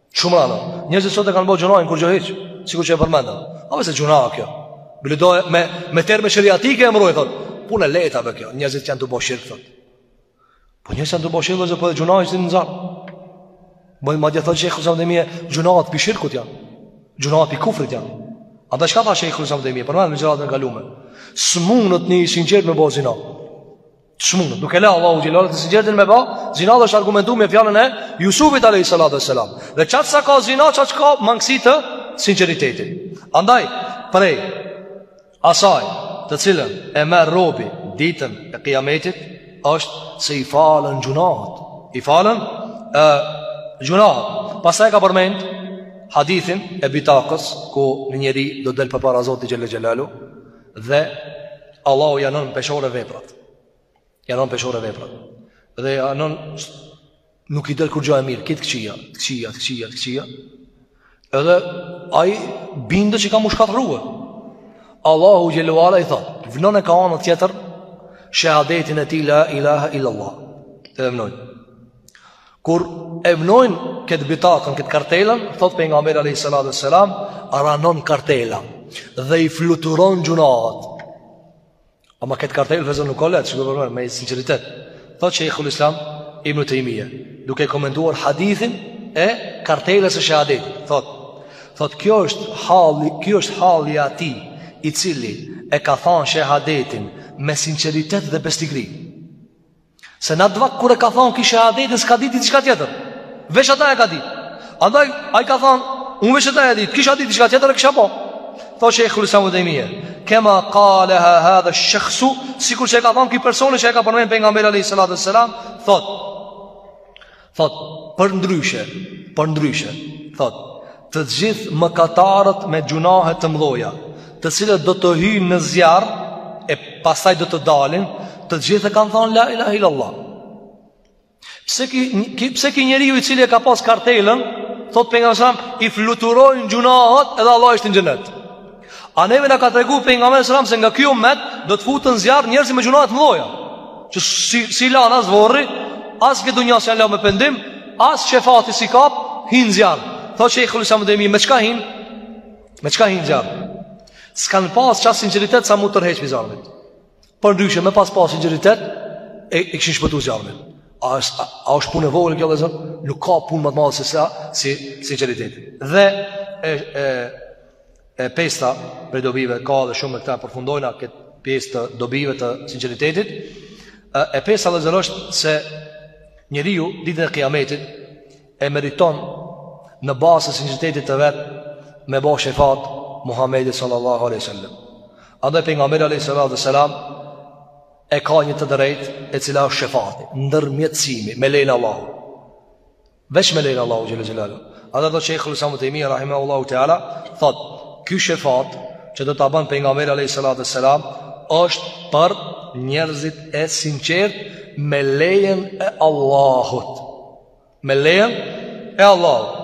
Shumë rand. Njerëzit sot e kanë bërë gjunahin kurgjo hiç, sikur që e përmendëm. A veç gjunah kjo? Bile do me terme sheriatike e mbrojnë thot. Punë e lehtë be kjo. Njerëzit janë tu bo shirk thot. Po njerëzit janë tu bo shirk vllezër po gjunahi si në zan. Po madje thot shejhul islam Ibn Tejmije gjunahet pi shirkut janë. Gjunahet pi kufrit janë. A e di çka tha shejhul islam Ibn Tejmije? Përmendëm gjërat e kaluara. S'mundet njeri i sinqertë me bo zina. S'mun, nuk e la Allahu xhelle të sinqertin me ba zina, është argumentu me fjalën e Jusufit alejhi salatu ue selam. Dhe çaq sa ka zina, çaq ka mangësi të sinqeritetit. Andaj, prej asaj, të cilën e merr robi ditën e Kiametit, është se i falen gjynahet. I falen gjynahet. Pastaj ka përmend hadithin e Bitakës ku një njeri do del përpara Zotit xhelle xhelaluhu Dhe Allahu ja vnon n'peshore veprat. Ja vnon n'peshore veprat. Dhe ja vnon, nuk i del kurgja e mirë, krejt të këqija, të këqija, të këqija, të këqija. Edhe ai bindet që ka m'u shkatrru. Allahu xhelle ue ala i thot, vnon e ka ana tjetër shehadetin e tij la ilaha illallah. Edhe vnon. Kur e vnojnë këtë bitakën, këtë kartelën, thot Pejgamberi a.s., ranon kartela dhe i fluturon gjynahet. Ama këtë kartelë vllezën nuk olet, që këtë përmërë, me sinqeritet. Thot shejhul islam Ibn Tejmije, duke komentuar hadithin e kartelës së shehadetit. Thot, thot kjo është hali, kjo është hali i atij i cili e ka thanë shehadetin me sinqeritet dhe besnikri. Se në atë vakt kur e ka thonë ky shehadetin s'ka ditë diçka tjetër. Veç ata e ka ditë. Andaj ai ka thonë, unë veç ata e di, t'kisha ditë diçka tjetër e kisha bo. Thot shejhul islam Ibn Tejmije. Kema kale ha hadha shahsu, sikur që e ka thonë ky personi që e ka përmen Pejgamberi a.s. Thot, Thot, përndryshe, përndryshe, thot, të gjithë mëkatarët me gjynahe të mdhaja, të cilët do të hyjnë në zjarr, e pasaj do të dalin, të gjithë e kanë thonë la ilaha illallah. Pse ky, ky, pse ky njeriu i cili e ka pas kartelën, thot Pejgamberi a.s. i fluturojnë gjynahet edhe Allahu e shtin në xhenet. A neve na ka tregu pejgamberi alejhi selam se nga ky ummet do të futen n'zjarr njerëz me gjynahe të mdhaja. Që s'i, s'i lan as vorri, as në dynja s'jan la me pendim, as shefati s'i kap, hin n'zjarr. Thot shejhul islam Ibn Tejmije me çka hin? Me çka hin n'zjarr? S'kan pas çaq sinqeritet sa m'u tërheq pi zjarrit. Përndryshe me pas pas sinqeritet i, i kishin shpëtu zjarrit. A është a është punë e vogël kjo vllazën? Nuk ka punë më të madhe se sa si sinqeriteti. Dhe e e E pesta prej dobive ka dhe shumë, me këta përfundojna këtë pjesë të dobive të sinqeritetit. E pesta vllezër është se njeriu ditën e kiametit e meriton në bazë të sinqeritetit të vet me bo shefat Muhammedi sallallahu aleyhi sallam. Andaj Pejgamberi alejhi salatu ue selam e ka një të drejt e cila është shefati, ndërmjetësimi, me lejen e Allahut. Veç me lejnë Allahu Xhele Xhelaluhu Andaj dhe Shejhul Islam ibn Tejmije Rahimehullahu Teala Thot, ky shefat Që do ta bën pejgamberi Alejhi Salatu Selam është për njerëzit e sinqert Me lejnë e Allahut Me lejnë e Allahut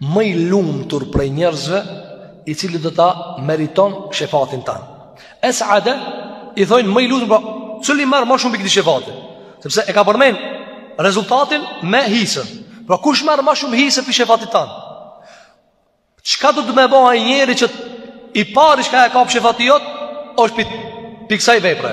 më i lumtur prej njerëzve i cili do ta meriton shefatin tan. Es'ada i thonë më i lumtur pra cili marr më shumë prej këtij shefati, sepse e ka përmend rezultatin me hisën. Pra kush marr më shumë hise prej shefatit tan? Çka duhet me ba ai njeri që i pari që ka e kap shefati jot është prej kësaj vepre.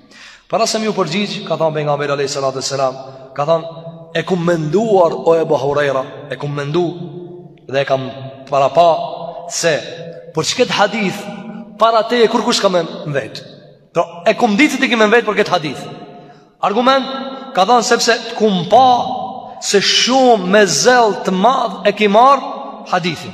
Para se me ju përgjigj, ka thënë pejgamberi alayhi salatu wasalam, ka thënë e kum menduar o Ebu Hurejra, e kum mendu dhe e kam para pa se për çket hadith para teje kurkush s'ka me m'vet. Pra, e kum ditë se ti ki me m'vet për këtë hadith. Argument ka thënë sepse të kum pa se shumë me zell të madh e ki marr hadithin.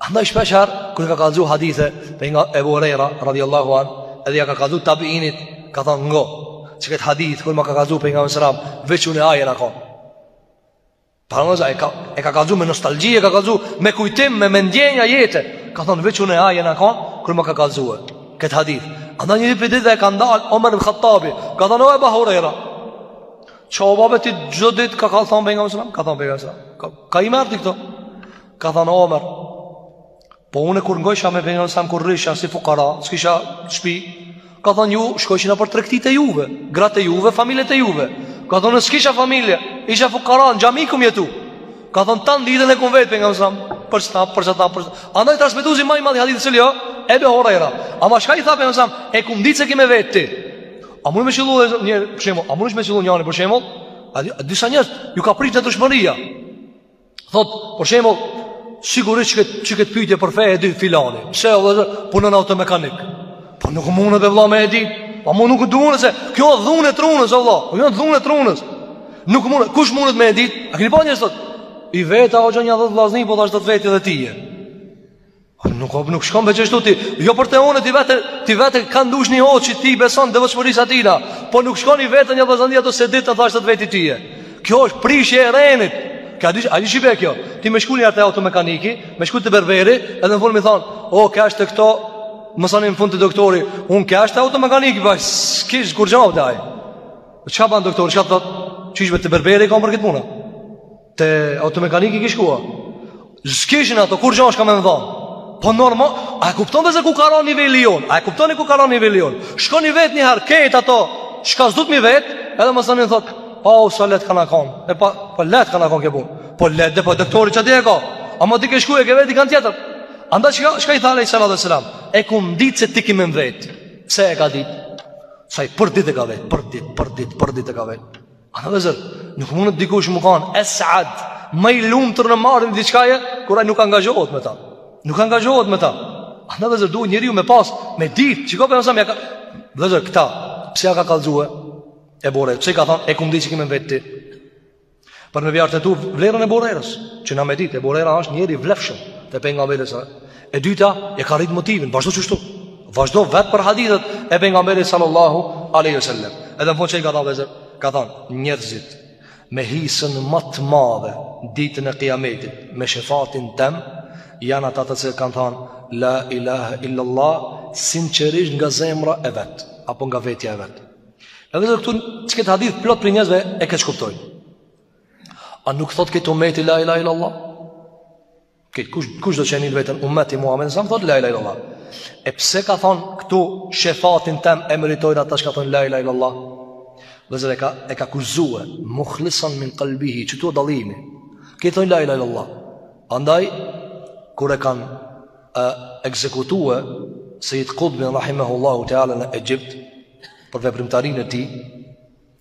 Andaj shpeshherë, kur ka kallëzu hadithe pejga Ebu Hurejra, radiallahu anhu Edhe ja ka kallëzu tabiinit Ka thonë ngo Që këtë hadith, kur ma ka kallëzu pejgamberi alejhi selam Veç unë e ai jena konë Para nëza, e ka, e ka kallëzu me nostalgji E ka kallëzu me kujtim, me ndjenja jete Ka thonë veç unë e ai jena konë Kur ma ka kallëzu këtë hadith Andaj një prej ditëve e ka ndalë Omer ibn Khattabi Ka thonë o Ebu Hurejra Ç'u ba be ti gjithë ditë ka kall thonë pejgamberi alejhi selam Ka thonë pejgamberi alejhi selam Ka, ka i merr ti këto Ka thënë Omer, po unë kur ngojsha me pejgamberin sa kur rrisha si fukara, s'kisha shtëpi. Ka thënë ju shkojshit nëpër tregtitë e juve, gratë e juve, familjet e juve. Ka thënë s'kisha familje, isha fukara, n'xhami kum jetu. Ka thënë tan ditën e kum vet pejgamberin alejhi selam për qëta, për qëta, për qëta. Andaj transmetuesi më i madh i hadithit cili o, Ebu Hurejra. Ama çka i tha pejgamberi alejhi selam e kum ditë se ki me m'vet ti. A mun me qëllu një për shembull, a mun me qëllu njani për shembull? A disa njerëz ju ka pritur dëshmëria. Thot, për shembull, sigurisht që këtë, këtë pyetje për fe e di filani. Pse o vëzë punon automekanik? Po nuk mundet be vëlla me e di. Po mu nuk duhet se kjo dhunë e trunës o vëlla. Kjo dhunë e trunës. Nuk mundet, kush mundet me e di? A keni pa njerëz sot? I veta o hoxhë nja dhet vllazni po thashë do të vet edhe ty. Nuk ob nuk shkon veç ashtu ti. Jo për të unë ti vetë ti vetë ka ndush një hoxhë që ti beson devotshmërisë atina. Po nuk shkon i vet nja vllazni ata s'e ditën thashë të vet ty. Kjo është prishje e renit. Ka dish, a di çfarë kjo? Ti me shku nja te automekaniki, me shku te berberi, edhe në fund me thon, "O, kesh te këta me thon në fund te doktori, unë kesh te automekaniki, vaj, s'kish kurgja m'tha ai." Po çka bën doktori? Çka thot? Qysh be te berberi kam për këtë punë. Te automekaniki ki shkua. S'kishin ato kurgjo shka me m'dhon. Po normal, a e kupton vetë ku ka rënë niveli jon? A e kuptoni ku ka rënë niveli jon? Shkoni vetë një herë krejt ato, çka s'do të mi vet, edhe masanej thot, pa u sa let kanë kon. E pa, po let kanë kon ke bu. Po let dhe po doktori ç'a deko. Amo ti ke shkuar ke vet kan tjetër. Andaj çka çka i tha alejhi salatu selam? E kum ditë se ti ki me m'vet. Pse e ka ditë? Se ai për ditë ka vet, për ditë, për ditë, për ditë ka vet. Andaj vëllezër, nuk mundet dikush me kanë es'ad, më i lumtur në marrjen e diçkaje, kur ai nuk angazhohet me ta. Nuk angazhohet me ta. Andaj vëllezër, duhet njeriu me pas, me ditë, çka për nësëm, ja ka... Vëllezër, këta, pse ja ka kallzue Ebu Hurejres, pse i ka thonë, e kum dit që ki me m'vet ti. Për me vjartë e tu, vlerën e Ebu Hurejres, që na me ditë, Ebu Hurejra është njeri i vlefshëm te pejgamberi alejhi selam. E dyta, e ka rrit motivin, vazhdo qështu Vazhdo vet për hadithet e pejgamberit sallallahu aleyhi sallam Edhe në fund i ka thanë vëllezër Ka thanë njerëzit me hisën më të madhe Ditën e kiametit me shefatin tem Janë ata të cilët kanë thanë La ilaha illallah Sinqerisht nga zemra e vet Apo nga vetja e vet E vëllezër këtu qëket hadith plot prej njerëzve e keqkuptojnë A nuk thot krejt umeti la ilaha illallah Krejt kush, kushdo q'e nin veten umet i Muhammedit alejhi selam thotë la ila ila Allah E pse ka thonë këtu shefatin tem e meritojnë ata që kanë thonë la ila ila Allah Vëllezër e ka, e ka kufizue Mukhlisan min kalbihi Qëtu o dallimi Krejt thonë la ila ila Allah Andaj Kur e kanë e, ekzekutue Sejid Kutbin Rahimehullahu Teala në Egjipt Për veprimtarinë e tij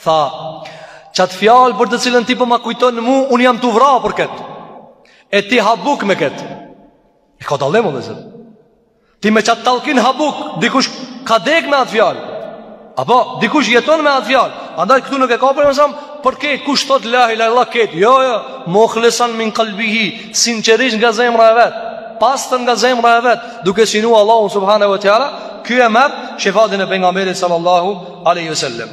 Tha, qatë fjalë për të cilën ti po ma kujton mu, unë jam tu u vra për këtë. E ti ha buk me këtë. E ka dallim, o vëllezër. Ti me qatë talkin ha buk, dikush ka dek me atë fjalë. Apo, dikush jeton me atë fjalë. Andaj këtu nuk e ka për e mësam, për krejt kush thot la ilaha illallah, krejt. Jo, jo, mukhlisan min kalbihi, sinqerisht nga zemra e vet. Pastër nga zemra e vet, duke synu Allahun subhanehu ve teala, ky e merr shefatin e pejgamberit sallallahu aleyhi sallem.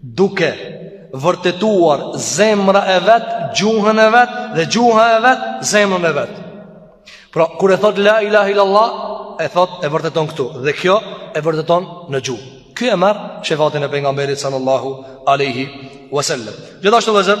duke vërtetuar zemra e vet, gjuhën e vet dhe gjuha e vet zemrën e vet. Pra, kur e thot la ilaha illallah, e thot e vërteton këtu dhe kjo e vërteton në gjuhë. Ky e merr shefatin e pejgamberit sallallahu alaihi wasallam. Gjithashtu vëllezër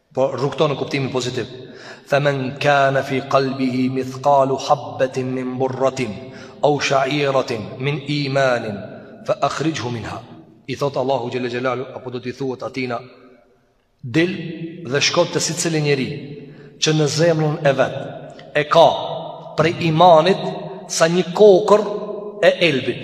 Po rrugëton në kuptimin pozitiv. Faman kana fi qalbihi mithqalu habatin min burratin aw sha'iratin min iman fa akhrijhu minha. I thot Allahu xhele xhelaluhu apo do t'i thuhet atijna dil dhe shko te secili njeri që në zemrën e vet e ka prej imanit sa një kokërr e elbit.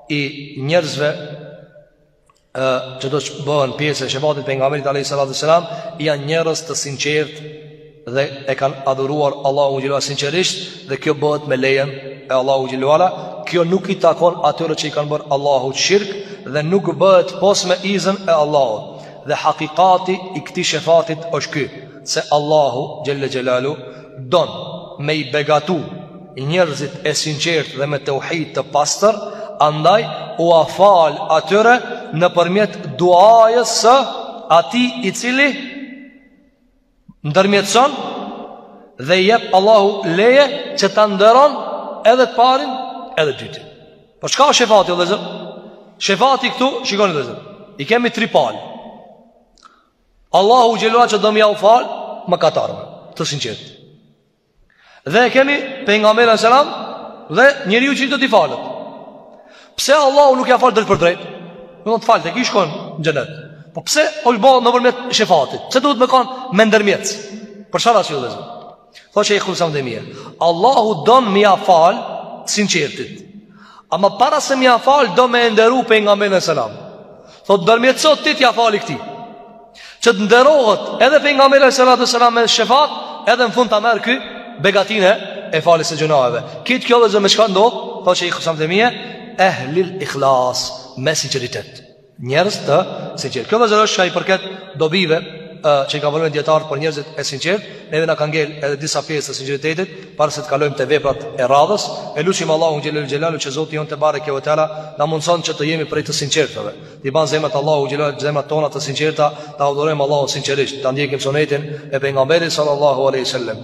i njerëzve ë që do të bëhen pjesë e shefatit pejgamberit alayhi salatu selam janë njerëz të sinqertë dhe e kanë adhuruar Allahun xhele ue ala sinqerisht dhe kjo bëhet me lejen e Allahut xhele ue ala kjo nuk i takon atyre që i kanë bërë Allahut shirk dhe nuk bëhet pos me izën e Allahut dhe hakikati i këtij shefatit është ky se Allahu xhele xhelaluhu don me i begatu njerëzit e sinqertë dhe me teuhid të pastër, andaj u a fal atyre nëpërmjet duajës së atij i cili ndërmjetëson dhe jep Allahu leje që ta nderon edhe të parin edhe të dytin. Por çka shefati, vëllezër? Shefati këtu, shikoni vëllezër, i kemi tri palë. Allahu xhele ue ala që do me jau fal, mëkatarëve, të sinqertë. Dhe e kemi pejgamberin alejhi selam dhe njeriu që do t'i falet. Pse Allahu nuk ia fal drejtpërdrejt? Do ta falte, kish shkon në xhenet. Po pse osht bo nëpërmjet shefatit? Pse duhet me kon me ndërmjet? Për çfarë arsye vëllezër? Thotë Shejhul Islam Ibn Tejmije, Allahu don me ia fal të sinqertit. Ama para se me ja fal do me e nderu pejgamberin alejhi selam Thot ndërmjetëso ti t'ja fali këtij Që të nderohet edhe pejgamberi alejhi salatu ue selam me shefat Edhe në fund ta merr ky begatinë e faljes së gjynaheve Krejt kjo vëllezër me çka ndodh Thotë shejhul islam Ibn Tejmije Ehlil ikhlas me sinqeritet Njerëz të sinqert. Kjo vëllezër është çka i përket dobive që i kanë vënë dijetarët për njerëzit e sinqert, neve na kanë ngel edhe disa pjesë të sinqeritetit, para se të kalojmë te veprat e radhës, e lusim Allahun xhele xhelaluhu që Zoti jon tebareke ve teala na mundson që të jemi prej të sinqertëve. T'i ban zemrat Allahu xhele zemrat tona të sinqerta, ta adhurojmë Allahun sinqerisht, ta ndjekim sunetin e pejgamberit sallallahu alaihi wasallam.